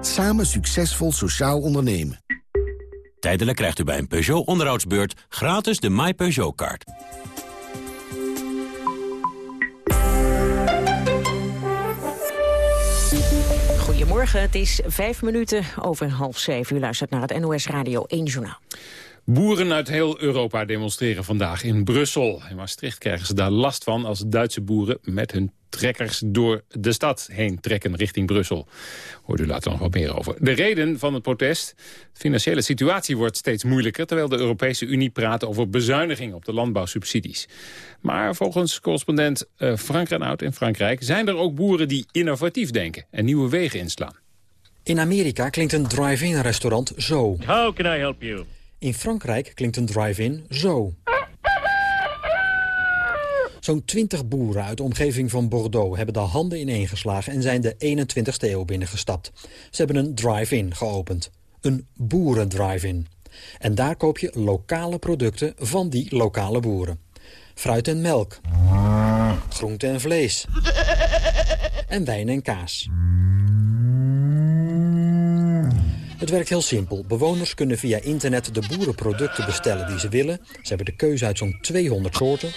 Samen succesvol sociaal ondernemen. Tijdelijk krijgt u bij een Peugeot onderhoudsbeurt gratis de My Peugeot-kaart. Goedemorgen, het is vijf minuten over half zeven. U luistert naar het NOS Radio 1 Journaal. Boeren uit heel Europa demonstreren vandaag in Brussel. In Maastricht krijgen ze daar last van als Duitse boeren met hun trekkers door de stad heen trekken richting Brussel. Hoort u later nog wat meer over. De reden van het protest, de financiële situatie wordt steeds moeilijker... terwijl de Europese Unie praat over bezuiniging op de landbouwsubsidies. Maar volgens correspondent uh, Frank Renaud in Frankrijk... zijn er ook boeren die innovatief denken en nieuwe wegen inslaan. In Amerika klinkt een drive-in restaurant zo. How can I help you? In Frankrijk klinkt een drive-in zo. Zo'n 20 boeren uit de omgeving van Bordeaux hebben de handen ineengeslagen en zijn de 21ste eeuw binnengestapt. Ze hebben een drive-in geopend. Een boeren-drive-in. En daar koop je lokale producten van die lokale boeren. Fruit en melk. Groente en vlees. En wijn en kaas. Het werkt heel simpel. Bewoners kunnen via internet de boerenproducten bestellen die ze willen. Ze hebben de keuze uit zo'n 200 soorten.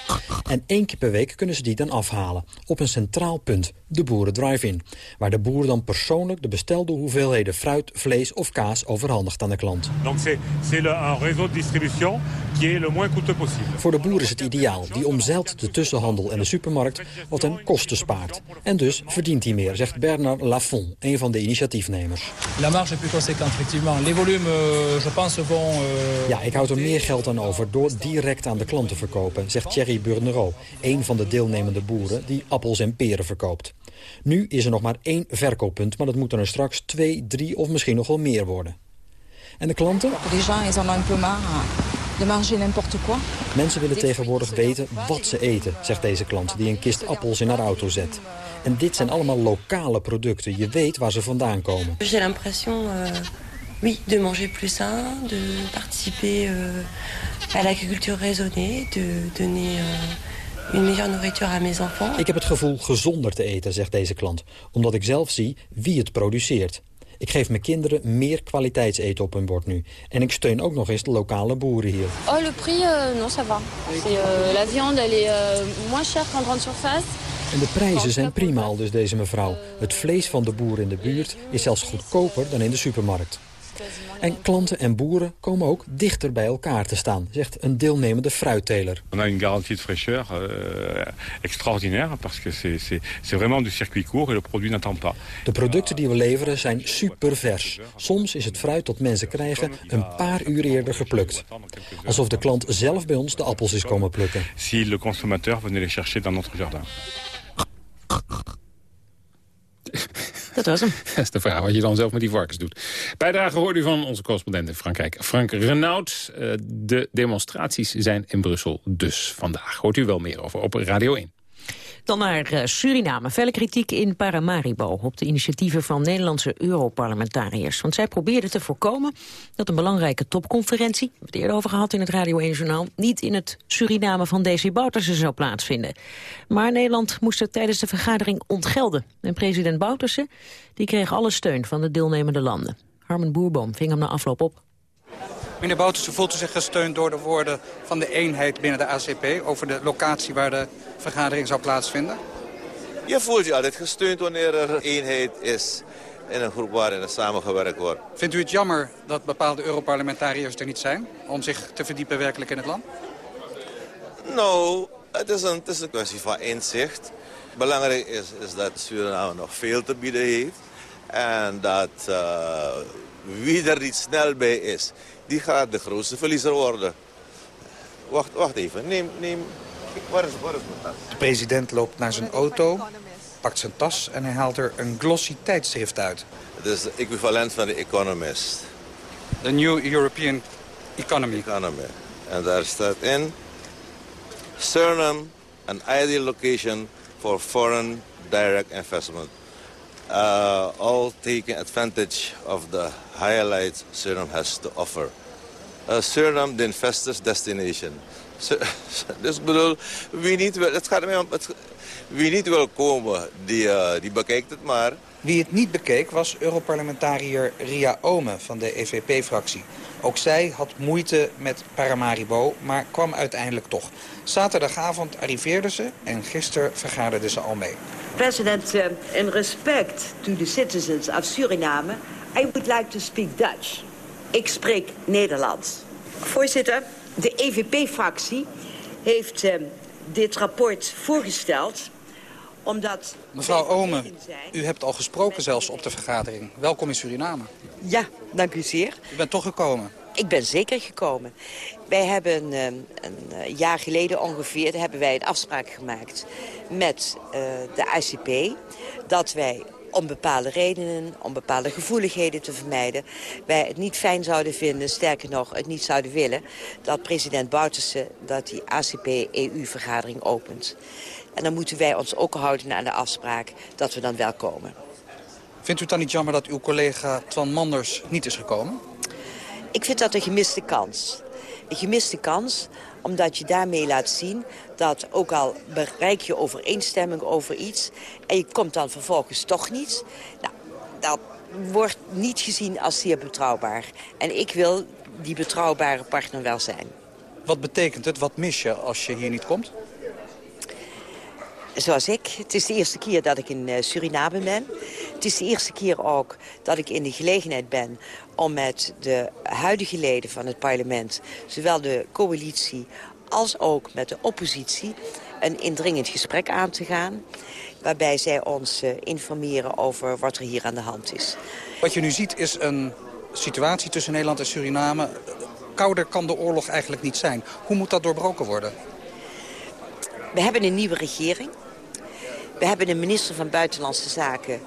En één keer per week kunnen ze die dan afhalen. Op een centraal punt, de Boeren Drive-In. Waar de boer dan persoonlijk de bestelde hoeveelheden fruit, vlees of kaas overhandigt aan de klant. Donc c'est un réseau de distribution qui est le moins coûteux possible. Voor de boer is het ideaal. Die omzeilt de tussenhandel en de supermarkt wat hem kosten spaart. En dus verdient hij meer, zegt Bernard Lafont, een van de initiatiefnemers. La marge est plus conséquente effectivement. Les volumes, euh, je pense, vont... Euh... Ja, ik houd er meer geld aan over door direct aan de klant te verkopen, zegt Thierry Burnereau, een van de deelnemende boeren die appels en peren verkoopt. Nu is er nog maar één verkooppunt, maar dat moeten er straks twee, drie of misschien nog wel meer worden. En de klanten? Les gens, ils en ont un peu marre de manger n'importe quoi. Mensen willen tegenwoordig weten wat ze eten, zegt deze klant, die een kist appels in haar auto zet. En dit zijn allemaal lokale producten. Je weet waar ze vandaan komen. J'ai l'impression, euh, oui, de manger plus sain, de participer euh, à l'agriculture raisonnée, de donner euh, une meilleure nourriture à mes enfants. Ik heb het gevoel gezonder te eten, zegt deze klant, omdat ik zelf zie wie het produceert. Ik geef mijn kinderen meer kwaliteitseten op hun bord nu. En ik steun ook nog eens de lokale boeren hier. Oh, le prix, euh, non, ça va. Euh, la viande, elle est euh, moins chère qu'en grande surface. En de prijzen zijn prima al dus deze mevrouw. Het vlees van de boeren in de buurt is zelfs goedkoper dan in de supermarkt. En klanten en boeren komen ook dichter bij elkaar te staan, zegt een deelnemende fruitteler. On a une garantie de fraîcheur euh, extraordinaire parce que c'est vraiment du circuit court et le produit n'attend pas. De producten die we leveren zijn super vers. Soms is het fruit dat mensen krijgen een paar uur eerder geplukt. Alsof de klant zelf bij ons de appels is komen plukken. Si le consommateur venait les chercher dans notre jardin. Dat was hem. Dat is de vraag wat je dan zelf met die varkens doet. Bijdrage hoort u van onze correspondent in Frankrijk, Frank Renaud. Eh, de demonstraties zijn in Brussel dus vandaag. Hoort u wel meer over op Radio 1. Dan naar eh, Suriname. Felle kritiek in Paramaribo op de initiatieven van Nederlandse Europarlementariërs. Want zij probeerden te voorkomen dat een belangrijke topconferentie, we hebben het eerder over gehad in het Radio 1-journaal, niet in het Suriname van Desi Bouterse zou plaatsvinden. Maar Nederland moest het tijdens de vergadering ontgelden. En president Bouterse die kreeg alle steun van de deelnemende landen. Harmen Boerboom ving hem na afloop op. Meneer Bouterse voelt u zich gesteund door de woorden van de eenheid binnen de ACP... over de locatie waar de vergadering zou plaatsvinden? Je voelt je altijd gesteund wanneer er eenheid is in een groep waarin er samengewerkt wordt. Vindt u het jammer dat bepaalde Europarlementariërs er niet zijn... om zich te verdiepen werkelijk in het land? Nou, het is een, het is een kwestie van inzicht. Belangrijk is, is dat Suriname nog veel te bieden heeft. En dat uh, wie er niet snel bij is, die gaat de grootste verliezer worden. Wacht, wacht even, neem, neem, waar is, waar is mijn tas? De president loopt naar zijn auto, pakt zijn tas en hij haalt er een glossy tijdschrift uit. Het is het equivalent van de Economist. The New European Economy. Economy. En daar staat in... Suriname, an ideal location for foreign direct investment. Uh, all taking advantage of the highlights Suriname has to offer. Uh, Suriname, the investor's destination. Dus ik bedoel, wie niet wil, het gaat mij om, het, wie niet wil komen, die, eh, die bekijkt het maar. Wie het niet bekeek was Europarlementariër Ria Ome van de EVP-fractie. Ook zij had moeite met Paramaribo, maar kwam uiteindelijk toch. Zaterdagavond arriveerde ze en gisteren vergaderde ze al mee. President, uh, in respect to the citizens of Suriname, I would like to speak Dutch. Ik spreek Nederlands. Voorzitter, de EVP-fractie heeft uh, dit rapport voorgesteld omdat... Mevrouw Ome, u hebt al gesproken zelfs op de vergadering. Welkom in Suriname. Ja, dank u zeer. U bent toch gekomen? Ik ben zeker gekomen. Wij hebben uh, een jaar geleden ongeveer hebben wij een afspraak gemaakt met uh, de ICP... dat wij om bepaalde redenen, om bepaalde gevoeligheden te vermijden... wij het niet fijn zouden vinden, sterker nog, het niet zouden willen... dat president Bouterse dat die ACP-EU-vergadering opent. En dan moeten wij ons ook houden aan de afspraak dat we dan wel komen. Vindt u het dan niet jammer dat uw collega Twan Manders niet is gekomen? Ik vind dat een gemiste kans. Een gemiste kans omdat je daarmee laat zien dat ook al bereik je overeenstemming over iets... en je komt dan vervolgens toch niet... Nou, dat wordt niet gezien als zeer betrouwbaar. En ik wil die betrouwbare partner wel zijn. Wat betekent het? Wat mis je als je hier niet komt? Zoals ik. Het is de eerste keer dat ik in Suriname ben. Het is de eerste keer ook dat ik in de gelegenheid ben om met de huidige leden van het parlement... zowel de coalitie als ook met de oppositie... een indringend gesprek aan te gaan... waarbij zij ons informeren over wat er hier aan de hand is. Wat je nu ziet is een situatie tussen Nederland en Suriname. Kouder kan de oorlog eigenlijk niet zijn. Hoe moet dat doorbroken worden? We hebben een nieuwe regering. We hebben een minister van Buitenlandse Zaken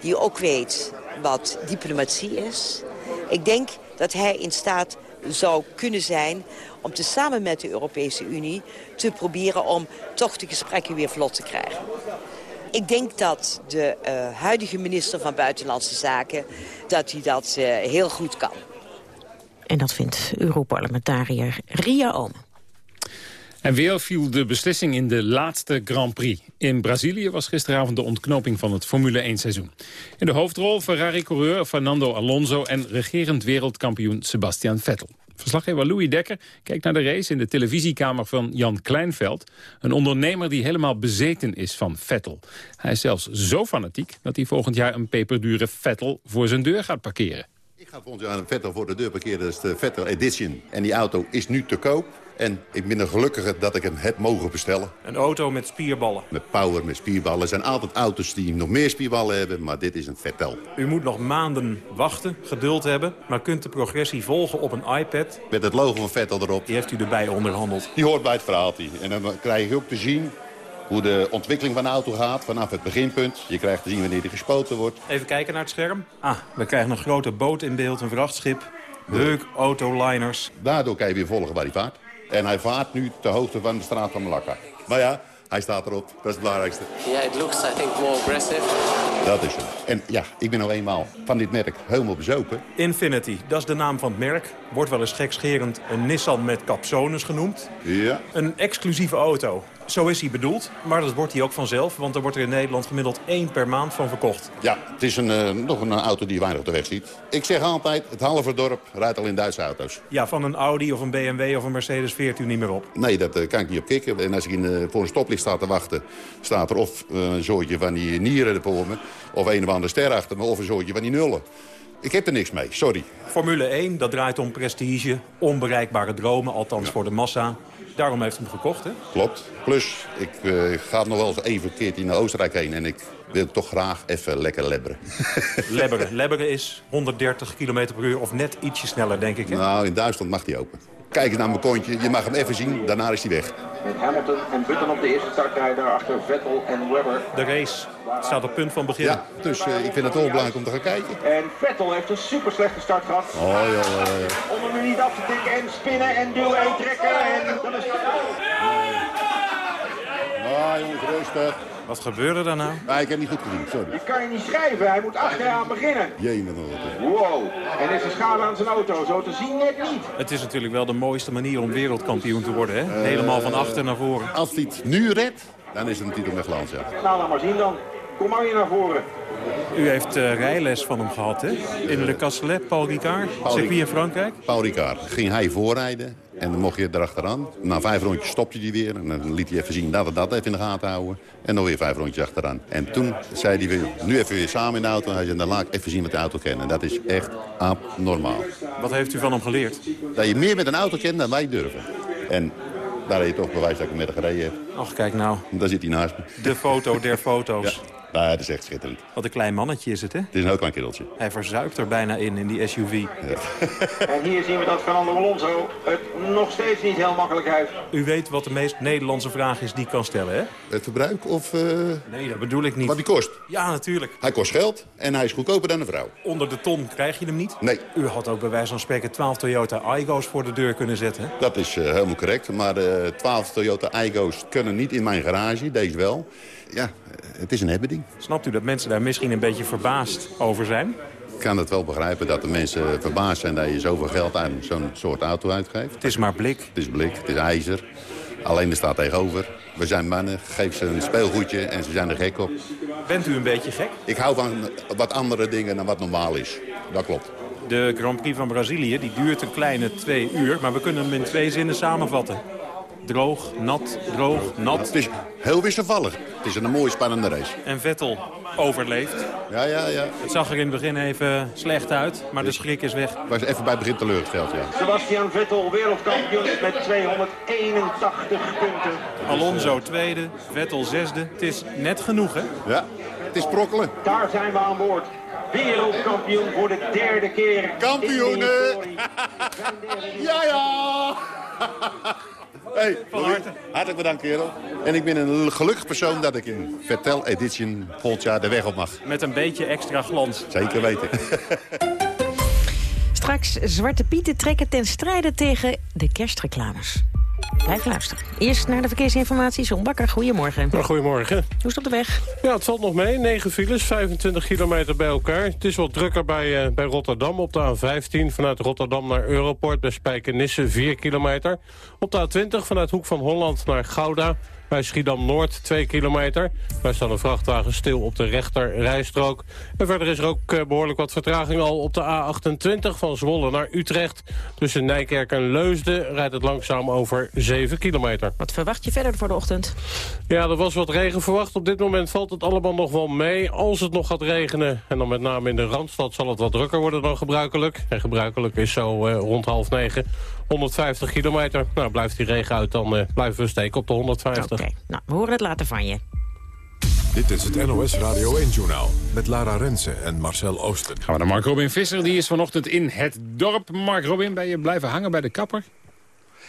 die ook weet wat diplomatie is. Ik denk dat hij in staat zou kunnen zijn om te samen met de Europese Unie te proberen om toch de gesprekken weer vlot te krijgen. Ik denk dat de uh, huidige minister van Buitenlandse Zaken dat hij dat uh, heel goed kan. En dat vindt Europarlementariër Ria Oom. En weer viel de beslissing in de laatste Grand Prix. In Brazilië was gisteravond de ontknoping van het Formule 1-seizoen. In de hoofdrol Ferrari-coureur Fernando Alonso... en regerend wereldkampioen Sebastian Vettel. Verslaggever Louis Dekker keek naar de race in de televisiekamer van Jan Kleinveld. Een ondernemer die helemaal bezeten is van Vettel. Hij is zelfs zo fanatiek dat hij volgend jaar een peperdure Vettel voor zijn deur gaat parkeren. Ik ga volgend jaar een Vettel voor de deur parkeren. Dat is de Vettel Edition. En die auto is nu te koop. En ik ben er gelukkiger dat ik hem heb mogen bestellen. Een auto met spierballen. Met power, met spierballen. Er zijn altijd auto's die nog meer spierballen hebben, maar dit is een Vettel. U moet nog maanden wachten, geduld hebben, maar kunt de progressie volgen op een iPad. Met het logo van Vettel erop. Die heeft u erbij onderhandeld. Die hoort bij het verhaaltje. En dan krijg je ook te zien hoe de ontwikkeling van de auto gaat vanaf het beginpunt. Je krijgt te zien wanneer die gespoten wordt. Even kijken naar het scherm. Ah, we krijgen een grote boot in beeld, een vrachtschip. Heuk, autoliners. Daardoor kan je weer volgen waar hij vaart. En hij vaart nu ter hoogte van de straat van Malacca. Maar ja, hij staat erop. Dat is het belangrijkste. Ja, yeah, it looks, I think, more aggressive. Dat is het. En ja, ik ben nou eenmaal van dit merk helemaal bezopen. Infinity, dat is de naam van het merk. Wordt wel eens gekscherend een Nissan met capsones genoemd. Ja. Een exclusieve auto. Zo is hij bedoeld, maar dat wordt hij ook vanzelf... want er wordt er in Nederland gemiddeld één per maand van verkocht. Ja, het is een, uh, nog een auto die weinig op de weg ziet. Ik zeg altijd, het halve dorp rijdt al in Duitse auto's. Ja, van een Audi of een BMW of een Mercedes veert u niet meer op. Nee, dat uh, kan ik niet op kicken. En als ik in, uh, voor een stoplicht sta te wachten... staat er of een soortje van die nieren voor me... of een of andere ster achter me, of een soortje van die nullen. Ik heb er niks mee, sorry. Formule 1, dat draait om prestige, onbereikbare dromen, althans ja. voor de massa. Daarom heeft hij hem gekocht, hè? Klopt. Plus, ik uh, ga nog wel eens even een keertje naar Oostenrijk heen... en ik wil toch graag even lekker lebberen. lebberen. Lebberen is 130 km per uur of net ietsje sneller, denk ik, hè? Nou, in Duitsland mag die open. Kijk eens naar mijn kontje. Je mag hem even zien, daarna is hij weg. Met Hamilton en Button op de eerste startrij, daarachter Vettel en Webber. De race staat op punt van begin. Ja, dus uh, ik vind het wel belangrijk om te gaan kijken. En Vettel heeft een super slechte start gehad. Oh, ja, ja, ja. Om hem nu niet af te tikken en spinnen en duwen en trekken. En dan is Ah, jongens, rustig. Wat gebeurde daar nou? Ah, ik heb niet goed gezien, sorry. Je kan je niet schrijven, hij moet achteraan beginnen. Jemig. Wow, en is de schade aan zijn auto, zo te zien net niet. Het is natuurlijk wel de mooiste manier om wereldkampioen te worden, hè? Helemaal van achter naar voren. Als hij het nu redt, dan is het een titel met glans, ja. Nou, laat maar zien dan. Kom maar weer naar voren. U heeft eh, rijles van hem gehad, hè? In Le Castellet, Paul Ricard, circuit in Frankrijk. Paul Ricard ging hij voorrijden en dan mocht je erachteraan. Na vijf rondjes stopte hij weer en dan liet hij even zien dat en dat even in de gaten houden. En nog weer vijf rondjes achteraan. En toen zei hij weer, nu even weer samen in de auto. Hij zei, dan laat ik even zien wat de auto kent. En dat is echt abnormaal. Wat heeft u van hem geleerd? Dat je meer met een auto kent dan wij durven. En daar heb je toch bewijs dat ik met hem gereden heb. Ach, kijk nou. Daar zit hij naast me. De foto der foto's. Ja, nou, dat is echt schitterend. Wat een klein mannetje is het, hè? Het is een heel klein kereltje. Hij verzuipt er bijna in, in die SUV. En hier zien we dat Fernando Alonso het nog steeds niet heel makkelijk heeft. U weet wat de meest Nederlandse vraag is die ik kan stellen, hè? Het verbruik of... eh, Nee, dat bedoel ik niet. Wat die kost? Ja, natuurlijk. Hij kost geld en hij is goedkoper dan een vrouw. Onder de ton krijg je hem niet? Nee. U had ook bij wijze van spreken 12 Toyota Aygo's voor de deur kunnen zetten, hè? Dat is eh, helemaal correct. Maar de 12 Toyota Aygo's kunnen niet in mijn garage. Deze wel. Ja, eh, het is een hebbeding. Snapt u dat mensen daar misschien een beetje verbaasd over zijn? Ik kan het wel begrijpen dat de mensen verbaasd zijn... dat je zoveel geld aan zo'n soort auto uitgeeft. Het is maar blik. Het is blik, het is ijzer. Alleen er staat tegenover. We zijn mannen, geef ze een speelgoedje en ze zijn er gek op. Bent u een beetje gek? Ik hou van wat andere dingen dan wat normaal is. Dat klopt. De Grand Prix van Brazilië die duurt een kleine twee uur... maar we kunnen hem in twee zinnen samenvatten. Droog, nat, droog, nat. Het is heel wisselvallig. Het is een mooie spannende race. En Vettel overleeft. Ja, ja, ja. Het zag er in het begin even slecht uit, maar de schrik is weg. Was even bij het begin teleurgesteld, ja. Sebastian Vettel, wereldkampioen met 281 punten. Alonso tweede, Vettel zesde. Het is net genoeg, hè? Ja, het is prokkelen. Daar zijn we aan boord. Wereldkampioen voor de derde keer. Kampioenen! ja, ja! Hey, Van harte. Hartelijk bedankt, kerel. En ik ben een gelukkig persoon dat ik in Vertel Edition volgend jaar de weg op mag. Met een beetje extra glans. Zeker weten. Straks Zwarte Pieten trekken ten strijde tegen de kerstreclames. Blijf luisteren. Eerst naar de verkeersinformatie. John Bakker, goedemorgen. Nou, goedemorgen. Hoe is het op de weg? Ja, het valt nog mee. 9 files, 25 kilometer bij elkaar. Het is wat drukker bij, eh, bij Rotterdam op de A15. Vanuit Rotterdam naar Europort bij Spijkenisse 4 kilometer. Op de A20 vanuit Hoek van Holland naar Gouda. Bij Schiedam-Noord 2 kilometer. Daar staan een vrachtwagen stil op de rechter rijstrook. En verder is er ook eh, behoorlijk wat vertraging al op de A28 van Zwolle naar Utrecht. Tussen Nijkerk en Leusden rijdt het langzaam over 7 kilometer. Wat verwacht je verder voor de ochtend? Ja, er was wat regen verwacht. Op dit moment valt het allemaal nog wel mee. Als het nog gaat regenen, en dan met name in de Randstad... zal het wat drukker worden dan gebruikelijk. En gebruikelijk is zo eh, rond half negen 150 kilometer. Nou, blijft die regen uit, dan eh, blijven we steken op de 150. Oké, nou, we horen het later van je. Dit is het NOS Radio 1-journaal met Lara Rensen en Marcel Oosten. Gaan we naar Mark Robin Visser. Die is vanochtend in het dorp. Mark Robin, ben je blijven hangen bij de kapper?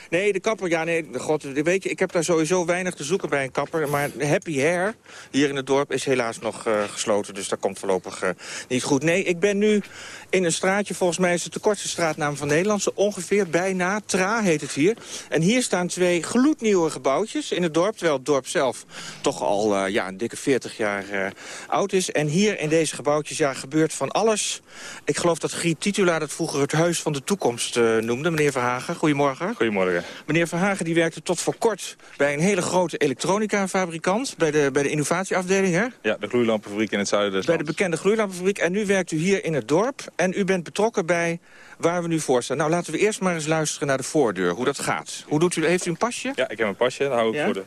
Nee, de kapper, ja, nee, god, weet je, ik heb daar sowieso weinig te zoeken bij een kapper. Maar Happy Hair hier in het dorp is helaas nog uh, gesloten, dus dat komt voorlopig uh, niet goed. Nee, ik ben nu in een straatje, volgens mij is het de kortste straatnaam van Nederland, ongeveer bijna, Tra heet het hier. En hier staan twee gloednieuwe gebouwtjes in het dorp, terwijl het dorp zelf toch al uh, ja, een dikke 40 jaar oud is. En hier in deze gebouwtjes ja, gebeurt van alles. Ik geloof dat Griet Titulaar het vroeger het huis van de toekomst noemde, meneer Verhagen. Goedemorgen. Goedemorgen. Meneer Verhagen die werkte tot voor kort bij een hele grote elektronica-fabrikant... bij de, bij de innovatieafdeling, hè? Ja, de gloeilampenfabriek in het zuiden des Bij de bekende gloeilampenfabriek. En nu werkt u hier in het dorp. En u bent betrokken bij waar we nu voor staan. Nou, laten we eerst maar eens luisteren naar de voordeur, hoe dat gaat. Hoe doet u, heeft u een pasje? Ja, ik heb een pasje. Dan hou ik Ja? voor de...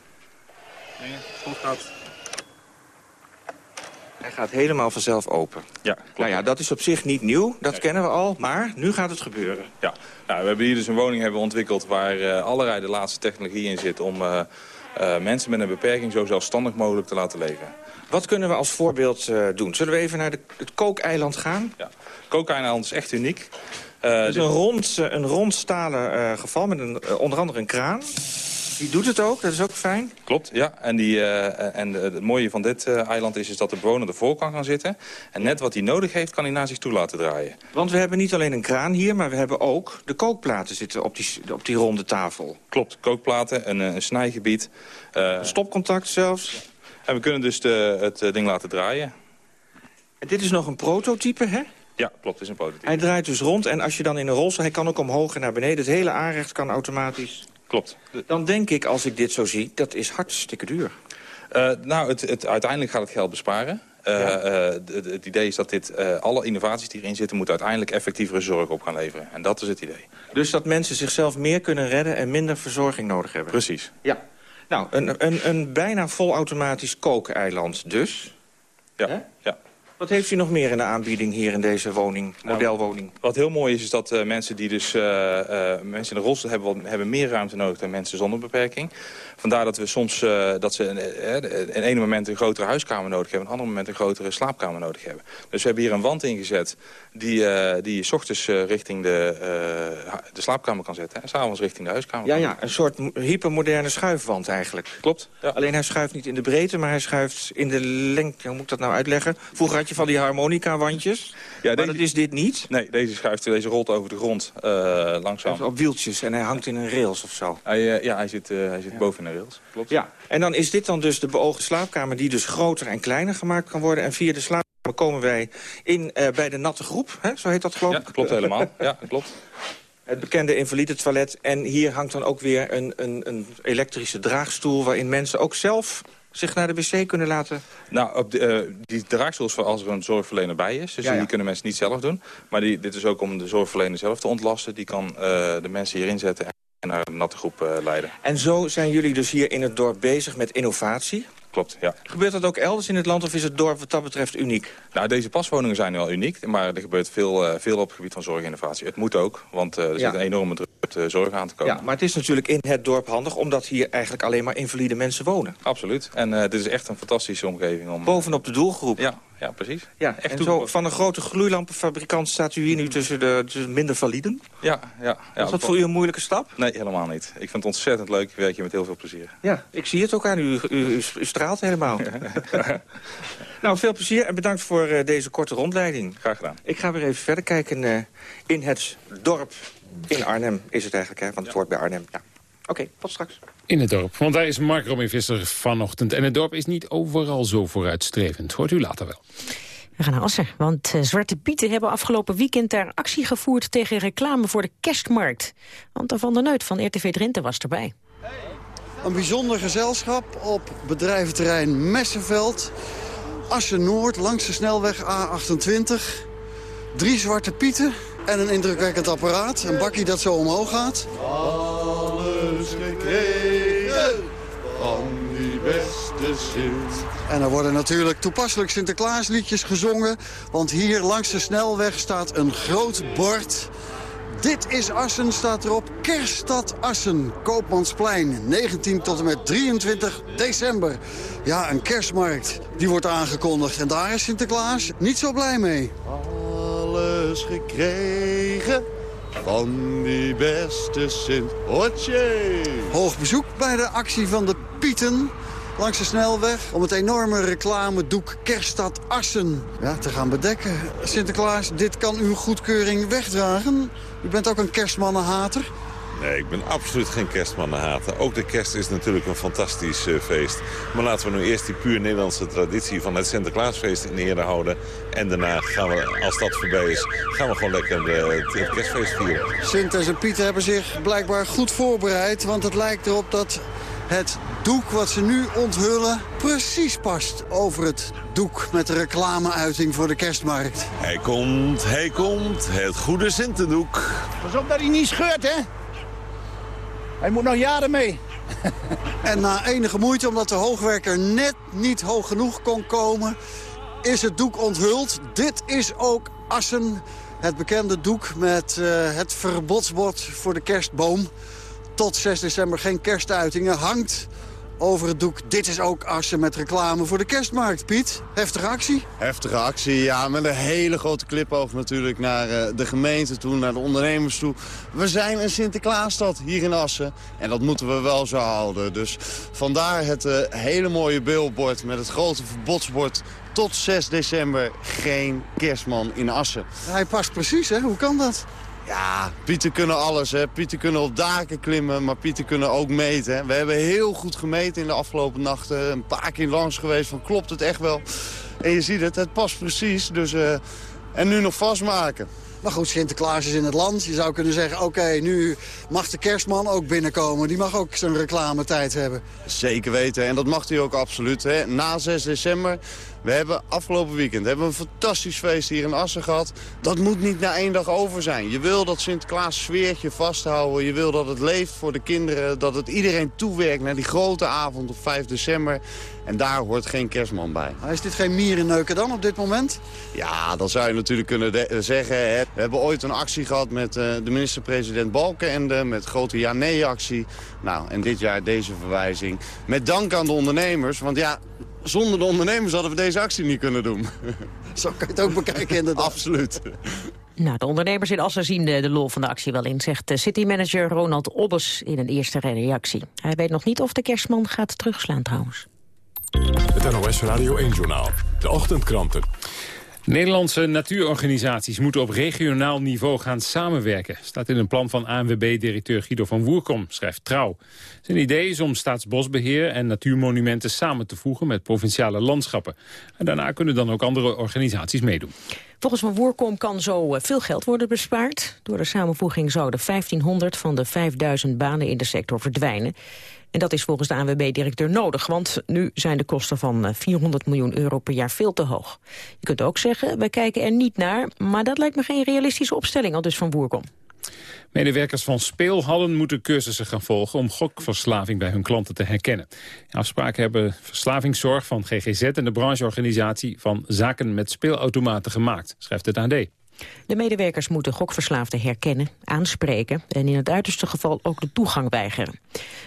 Hoe gaat Hij gaat helemaal vanzelf open. Ja, Nou ja, dat is op zich niet nieuw, dat kennen we al. Maar nu gaat het gebeuren. Ja, nou, we hebben hier dus een woning hebben ontwikkeld waar eh, allerlei de laatste technologie in zit om eh, eh, mensen met een beperking zo zelfstandig mogelijk te laten leven. Wat kunnen we als voorbeeld doen? Zullen we even naar de, het kookeiland gaan? Ja, Kookeiland is echt uniek. Het is een rond, een rond stalen geval met een, onder andere een kraan. Die doet het ook, dat is ook fijn. Klopt, ja. En, die, eh, en eh, het mooie van dit eh, eiland is, is dat de bewoner ervoor kan gaan zitten. En net wat hij nodig heeft, kan hij naar zich toe laten draaien. Want we hebben niet alleen een kraan hier, maar we hebben ook de kookplaten zitten op die, op die ronde tafel. Klopt, kookplaten, een, een snijgebied. eh, Stopcontact zelfs. En we kunnen dus de, het ding laten draaien. En dit is nog een prototype, hè? Ja, klopt. Het is een prototype. Hij draait dus rond en als je dan in een rolstoel... hij kan ook omhoog en naar beneden. Het hele aanrecht kan automatisch. Klopt. Dan denk ik, als ik dit zo zie, dat is hartstikke duur. Uh, nou, het, het, uiteindelijk gaat het geld besparen. Uh, ja. uh, het idee is dat dit, alle innovaties die erin zitten... moeten uiteindelijk effectievere zorg op gaan leveren. En dat is het idee. Dus dat mensen zichzelf meer kunnen redden... en minder verzorging nodig hebben? Precies. Ja. Nou, een, een, een bijna volautomatisch kookeiland dus. Ja, ja. Wat heeft u nog meer in de aanbieding hier in deze woning, modelwoning? Nou, wat heel mooi is, is dat uh, mensen die dus uh, uh, mensen in de rolstoel hebben, hebben meer ruimte nodig dan mensen zonder beperking. Vandaar dat we soms dat ze in, in ene moment een grotere huiskamer nodig hebben, in een ander moment een grotere slaapkamer nodig hebben. Dus we hebben hier een wand ingezet die, die je s ochtends richting de, de slaapkamer kan zetten en s'avonds richting de huiskamer. Ja, ja, een soort hypermoderne schuifwand eigenlijk. Klopt. Ja. Alleen hij schuift niet in de breedte, maar hij schuift in de lengte. Hoe moet ik dat nou uitleggen? Vroeger had je van die harmonica-wandjes. Ja, maar deze, dat is dit niet? Nee, deze schuift, deze rolt over de grond uh, langzaam. Op wieltjes en hij hangt in een rails of zo? Hij, uh, ja, hij zit, uh, hij zit ja. boven rails. Klopt. Ja, en dan is dit dan dus de beoogde slaapkamer... die dus groter en kleiner gemaakt kan worden. En via de slaapkamer komen wij in, bij de natte groep. Hè? Zo heet dat geloof ik? Ja, klopt helemaal. ja, klopt. Het bekende invalide toilet. En hier hangt dan ook weer een, een, een elektrische draagstoel... waarin mensen ook zelf zich naar de wc kunnen laten? Nou, op de, uh, die draagstoel is voor als er een zorgverlener bij is. Dus ja, ja. die kunnen mensen niet zelf doen. Maar die, dit is ook om de zorgverlener zelf te ontlasten. Die kan uh, de mensen hierin zetten en naar een natte groep uh, leiden. En zo zijn jullie dus hier in het dorp bezig met innovatie? Klopt, ja. Gebeurt dat ook elders in het land of is het dorp wat dat betreft uniek? Nou, deze paswoningen zijn wel uniek, maar er gebeurt veel, uh, veel op het gebied van zorginnovatie. Het moet ook, want uh, er ja. zit een enorme druk op de zorg aan te komen. Ja, maar het is natuurlijk in het dorp handig, omdat hier eigenlijk alleen maar invalide mensen wonen. Absoluut. En uh, dit is echt een fantastische omgeving. om. Bovenop de doelgroep. Ja, ja precies. Ja, echt en zo van een grote gloeilampenfabrikant staat u hier nu tussen de tussen minder validen? Ja, ja. ja is dat voor u een moeilijke stap? Nee, helemaal niet. Ik vind het ontzettend leuk. Ik werk hier met heel veel plezier. Ja, ik zie het ook aan u. U, u, u straalt helemaal. nou, veel plezier en bedankt voor uh, deze korte rondleiding. Graag gedaan. Ik ga weer even verder kijken uh, in het dorp. In Arnhem is het eigenlijk, hè? want het hoort bij Arnhem. Ja. Oké, okay, tot straks. In het dorp, want daar is Mark Robin Visser vanochtend. En het dorp is niet overal zo vooruitstrevend. Hoort u later wel. We gaan naar Assen, want uh, Zwarte Pieten hebben afgelopen weekend daar actie gevoerd tegen reclame voor de kerstmarkt. Anton van der Neut van RTV Drenthe was erbij. Een bijzonder gezelschap op bedrijventerrein Messenveld. Assen-Noord, langs de snelweg A28. Drie zwarte pieten en een indrukwekkend apparaat. Een bakkie dat zo omhoog gaat. Alles gekregen beste Sint. En er worden natuurlijk toepasselijk Sinterklaasliedjes gezongen. Want hier langs de snelweg staat een groot bord... Dit is Assen, staat erop. Kerststad Assen, Koopmansplein, 19 tot en met 23 december. Ja, een kerstmarkt, die wordt aangekondigd. En daar is Sinterklaas niet zo blij mee. Alles gekregen van die beste Sint. Hoog bezoek bij de actie van de Pieten langs de snelweg... om het enorme reclamedoek Kerststad Assen ja, te gaan bedekken. Sinterklaas, dit kan uw goedkeuring wegdragen. U bent ook een kerstmannenhater. Nee, ik ben absoluut geen kerstmannenhater. Ook de kerst is natuurlijk een fantastisch uh, feest. Maar laten we nu eerst die puur Nederlandse traditie van het Sinterklaasfeest in ere houden. En daarna gaan we, als dat voorbij is, gaan we gewoon lekker uh, het kerstfeest vieren. Sint en Pieter hebben zich blijkbaar goed voorbereid. Want het lijkt erop dat het doek wat ze nu onthullen precies past over het doek met de reclameuiting voor de kerstmarkt. Hij komt, hij komt, het goede Sinterdoek. Pas op dat hij niet scheurt, hè? Hij moet nog jaren mee. en na enige moeite, omdat de hoogwerker net niet hoog genoeg kon komen... is het doek onthuld. Dit is ook Assen, het bekende doek met uh, het verbodsbord voor de kerstboom. Tot 6 december geen kerstuitingen hangt over het doek. Dit is ook Assen met reclame voor de kerstmarkt. Piet, heftige actie? Heftige actie, ja. Met een hele grote clipoog natuurlijk naar uh, de gemeente toe, naar de ondernemers toe. We zijn een Sinterklaasstad hier in Assen. En dat moeten we wel zo houden. Dus vandaar het uh, hele mooie beeldbord met het grote verbodsbord tot 6 december geen kerstman in Assen. Hij past precies, hè? Hoe kan dat? Ja, Pieten kunnen alles. Hè. Pieten kunnen op daken klimmen, maar Pieten kunnen ook meten. Hè. We hebben heel goed gemeten in de afgelopen nachten. Een paar keer langs geweest van klopt het echt wel. En je ziet het, het past precies. Dus, uh, en nu nog vastmaken. Maar goed, Sinterklaas is in het land. Je zou kunnen zeggen, oké, nu mag de kerstman ook binnenkomen. Die mag ook zijn reclametijd hebben. Zeker weten, en dat mag hij ook absoluut. Hè. Na 6 december we hebben afgelopen weekend hebben we een fantastisch feest hier in Assen gehad. Dat moet niet na één dag over zijn. Je wil dat Sinterklaas sfeertje vasthouden. Je wil dat het leeft voor de kinderen. Dat het iedereen toewerkt naar die grote avond op 5 december. En daar hoort geen kerstman bij. Maar is dit geen mierenneuken dan op dit moment? Ja, dat zou je natuurlijk kunnen zeggen. Hè. We hebben ooit een actie gehad met uh, de minister-president Balkenende... met grote ja-nee-actie. Nou, en dit jaar deze verwijzing. Met dank aan de ondernemers, want ja, zonder de ondernemers hadden we deze actie niet kunnen doen. Zo kan je het ook bekijken inderdaad. Absoluut. Nou, de ondernemers in Assen zien de, de lol van de actie wel in, zegt de citymanager Ronald Obbes in een eerste reactie. Hij weet nog niet of de kerstman gaat terugslaan trouwens. Het NOS Radio 1-journaal. De ochtendkranten. Nederlandse natuurorganisaties moeten op regionaal niveau gaan samenwerken. Staat in een plan van ANWB-directeur Guido van Woerkom, schrijft Trouw. Zijn idee is om staatsbosbeheer en natuurmonumenten samen te voegen met provinciale landschappen. En daarna kunnen dan ook andere organisaties meedoen. Volgens Van Woerkom kan zo eh, veel geld worden bespaard. Door de samenvoeging zouden 1500 van de 5000 banen in de sector verdwijnen. En dat is volgens de ANWB-directeur nodig, want nu zijn de kosten van 400 eh, miljoen euro per jaar veel te hoog. Je kunt ook zeggen, wij kijken er niet naar, maar dat lijkt me geen realistische opstelling, al dus van Boerkom. Medewerkers van speelhallen moeten cursussen gaan volgen om gokverslaving bij hun klanten te herkennen. Afspraken hebben verslavingszorg van GGZ en de brancheorganisatie van Zaken met Speelautomaten gemaakt, schrijft het AD. De medewerkers moeten gokverslaafden herkennen, aanspreken... en in het uiterste geval ook de toegang weigeren.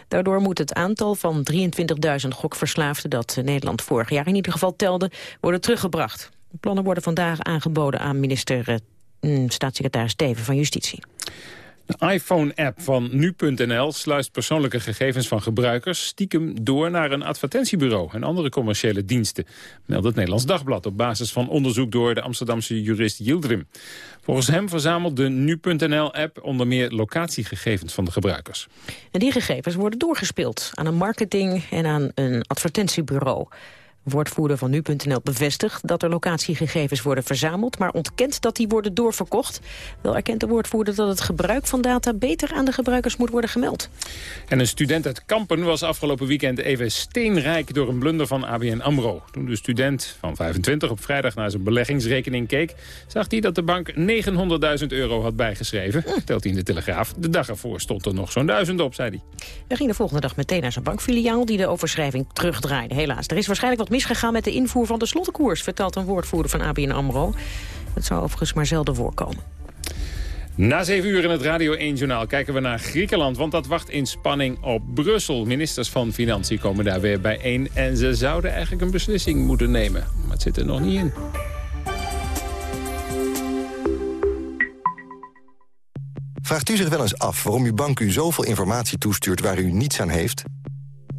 Daardoor moet het aantal van 23.000 gokverslaafden... dat Nederland vorig jaar in ieder geval telde, worden teruggebracht. De plannen worden vandaag aangeboden aan minister eh, mm, staatssecretaris Steven van Justitie. De iPhone-app van nu.nl sluist persoonlijke gegevens van gebruikers stiekem door naar een advertentiebureau en andere commerciële diensten, meldt het Nederlands Dagblad op basis van onderzoek door de Amsterdamse jurist Yildirim. Volgens hem verzamelt de nu.nl-app onder meer locatiegegevens van de gebruikers. En die gegevens worden doorgespeeld aan een marketing en aan een advertentiebureau woordvoerder van Nu.nl bevestigt dat er locatiegegevens worden verzameld... maar ontkent dat die worden doorverkocht. Wel erkent de woordvoerder dat het gebruik van data... beter aan de gebruikers moet worden gemeld. En een student uit Kampen was afgelopen weekend even steenrijk... door een blunder van ABN AMRO. Toen de student van 25 op vrijdag naar zijn beleggingsrekening keek... zag hij dat de bank 900.000 euro had bijgeschreven. Hm. Telt hij in de Telegraaf. De dag ervoor stond er nog zo'n duizend op, zei hij. Hij ging de volgende dag meteen naar zijn bankfiliaal... die de overschrijving terugdraaide. Helaas, er is waarschijnlijk wat misgegaan met de invoer van de slottenkoers... vertelt een woordvoerder van ABN AMRO. Dat zou overigens maar zelden voorkomen. Na zeven uur in het Radio 1-journaal kijken we naar Griekenland... want dat wacht in spanning op Brussel. Ministers van Financiën komen daar weer bijeen... en ze zouden eigenlijk een beslissing moeten nemen. Maar het zit er nog niet in. Vraagt u zich wel eens af waarom uw bank u zoveel informatie toestuurt... waar u niets aan heeft?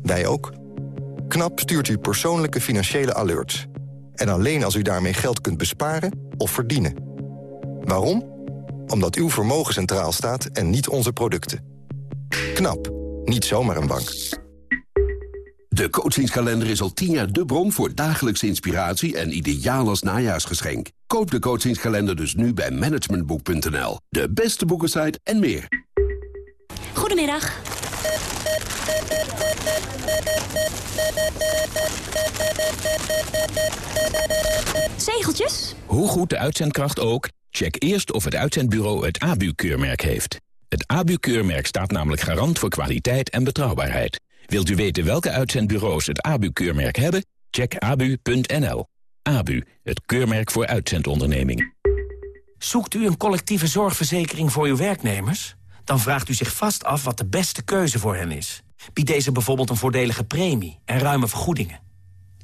Wij ook. KNAP stuurt u persoonlijke financiële alerts. En alleen als u daarmee geld kunt besparen of verdienen. Waarom? Omdat uw vermogen centraal staat en niet onze producten. KNAP. Niet zomaar een bank. De coachingskalender is al tien jaar de bron voor dagelijkse inspiratie en ideaal als najaarsgeschenk. Koop de coachingskalender dus nu bij managementboek.nl. De beste boekensite en meer. Goedemiddag. Zegeltjes? Hoe goed de uitzendkracht ook, check eerst of het uitzendbureau het ABU-keurmerk heeft. Het ABU-keurmerk staat namelijk garant voor kwaliteit en betrouwbaarheid. Wilt u weten welke uitzendbureaus het ABU-keurmerk hebben? Check abu.nl. ABU, het keurmerk voor uitzendondernemingen. Zoekt u een collectieve zorgverzekering voor uw werknemers? Dan vraagt u zich vast af wat de beste keuze voor hen is. Biedt deze bijvoorbeeld een voordelige premie en ruime vergoedingen?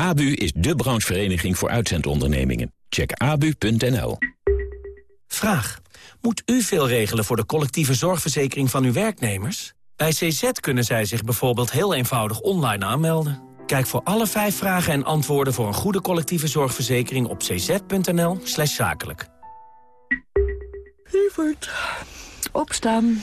ABU is de branchevereniging voor uitzendondernemingen. Check abu.nl. Vraag. Moet u veel regelen voor de collectieve zorgverzekering van uw werknemers? Bij CZ kunnen zij zich bijvoorbeeld heel eenvoudig online aanmelden. Kijk voor alle vijf vragen en antwoorden voor een goede collectieve zorgverzekering op cz.nl slash zakelijk. Lieverd, opstaan.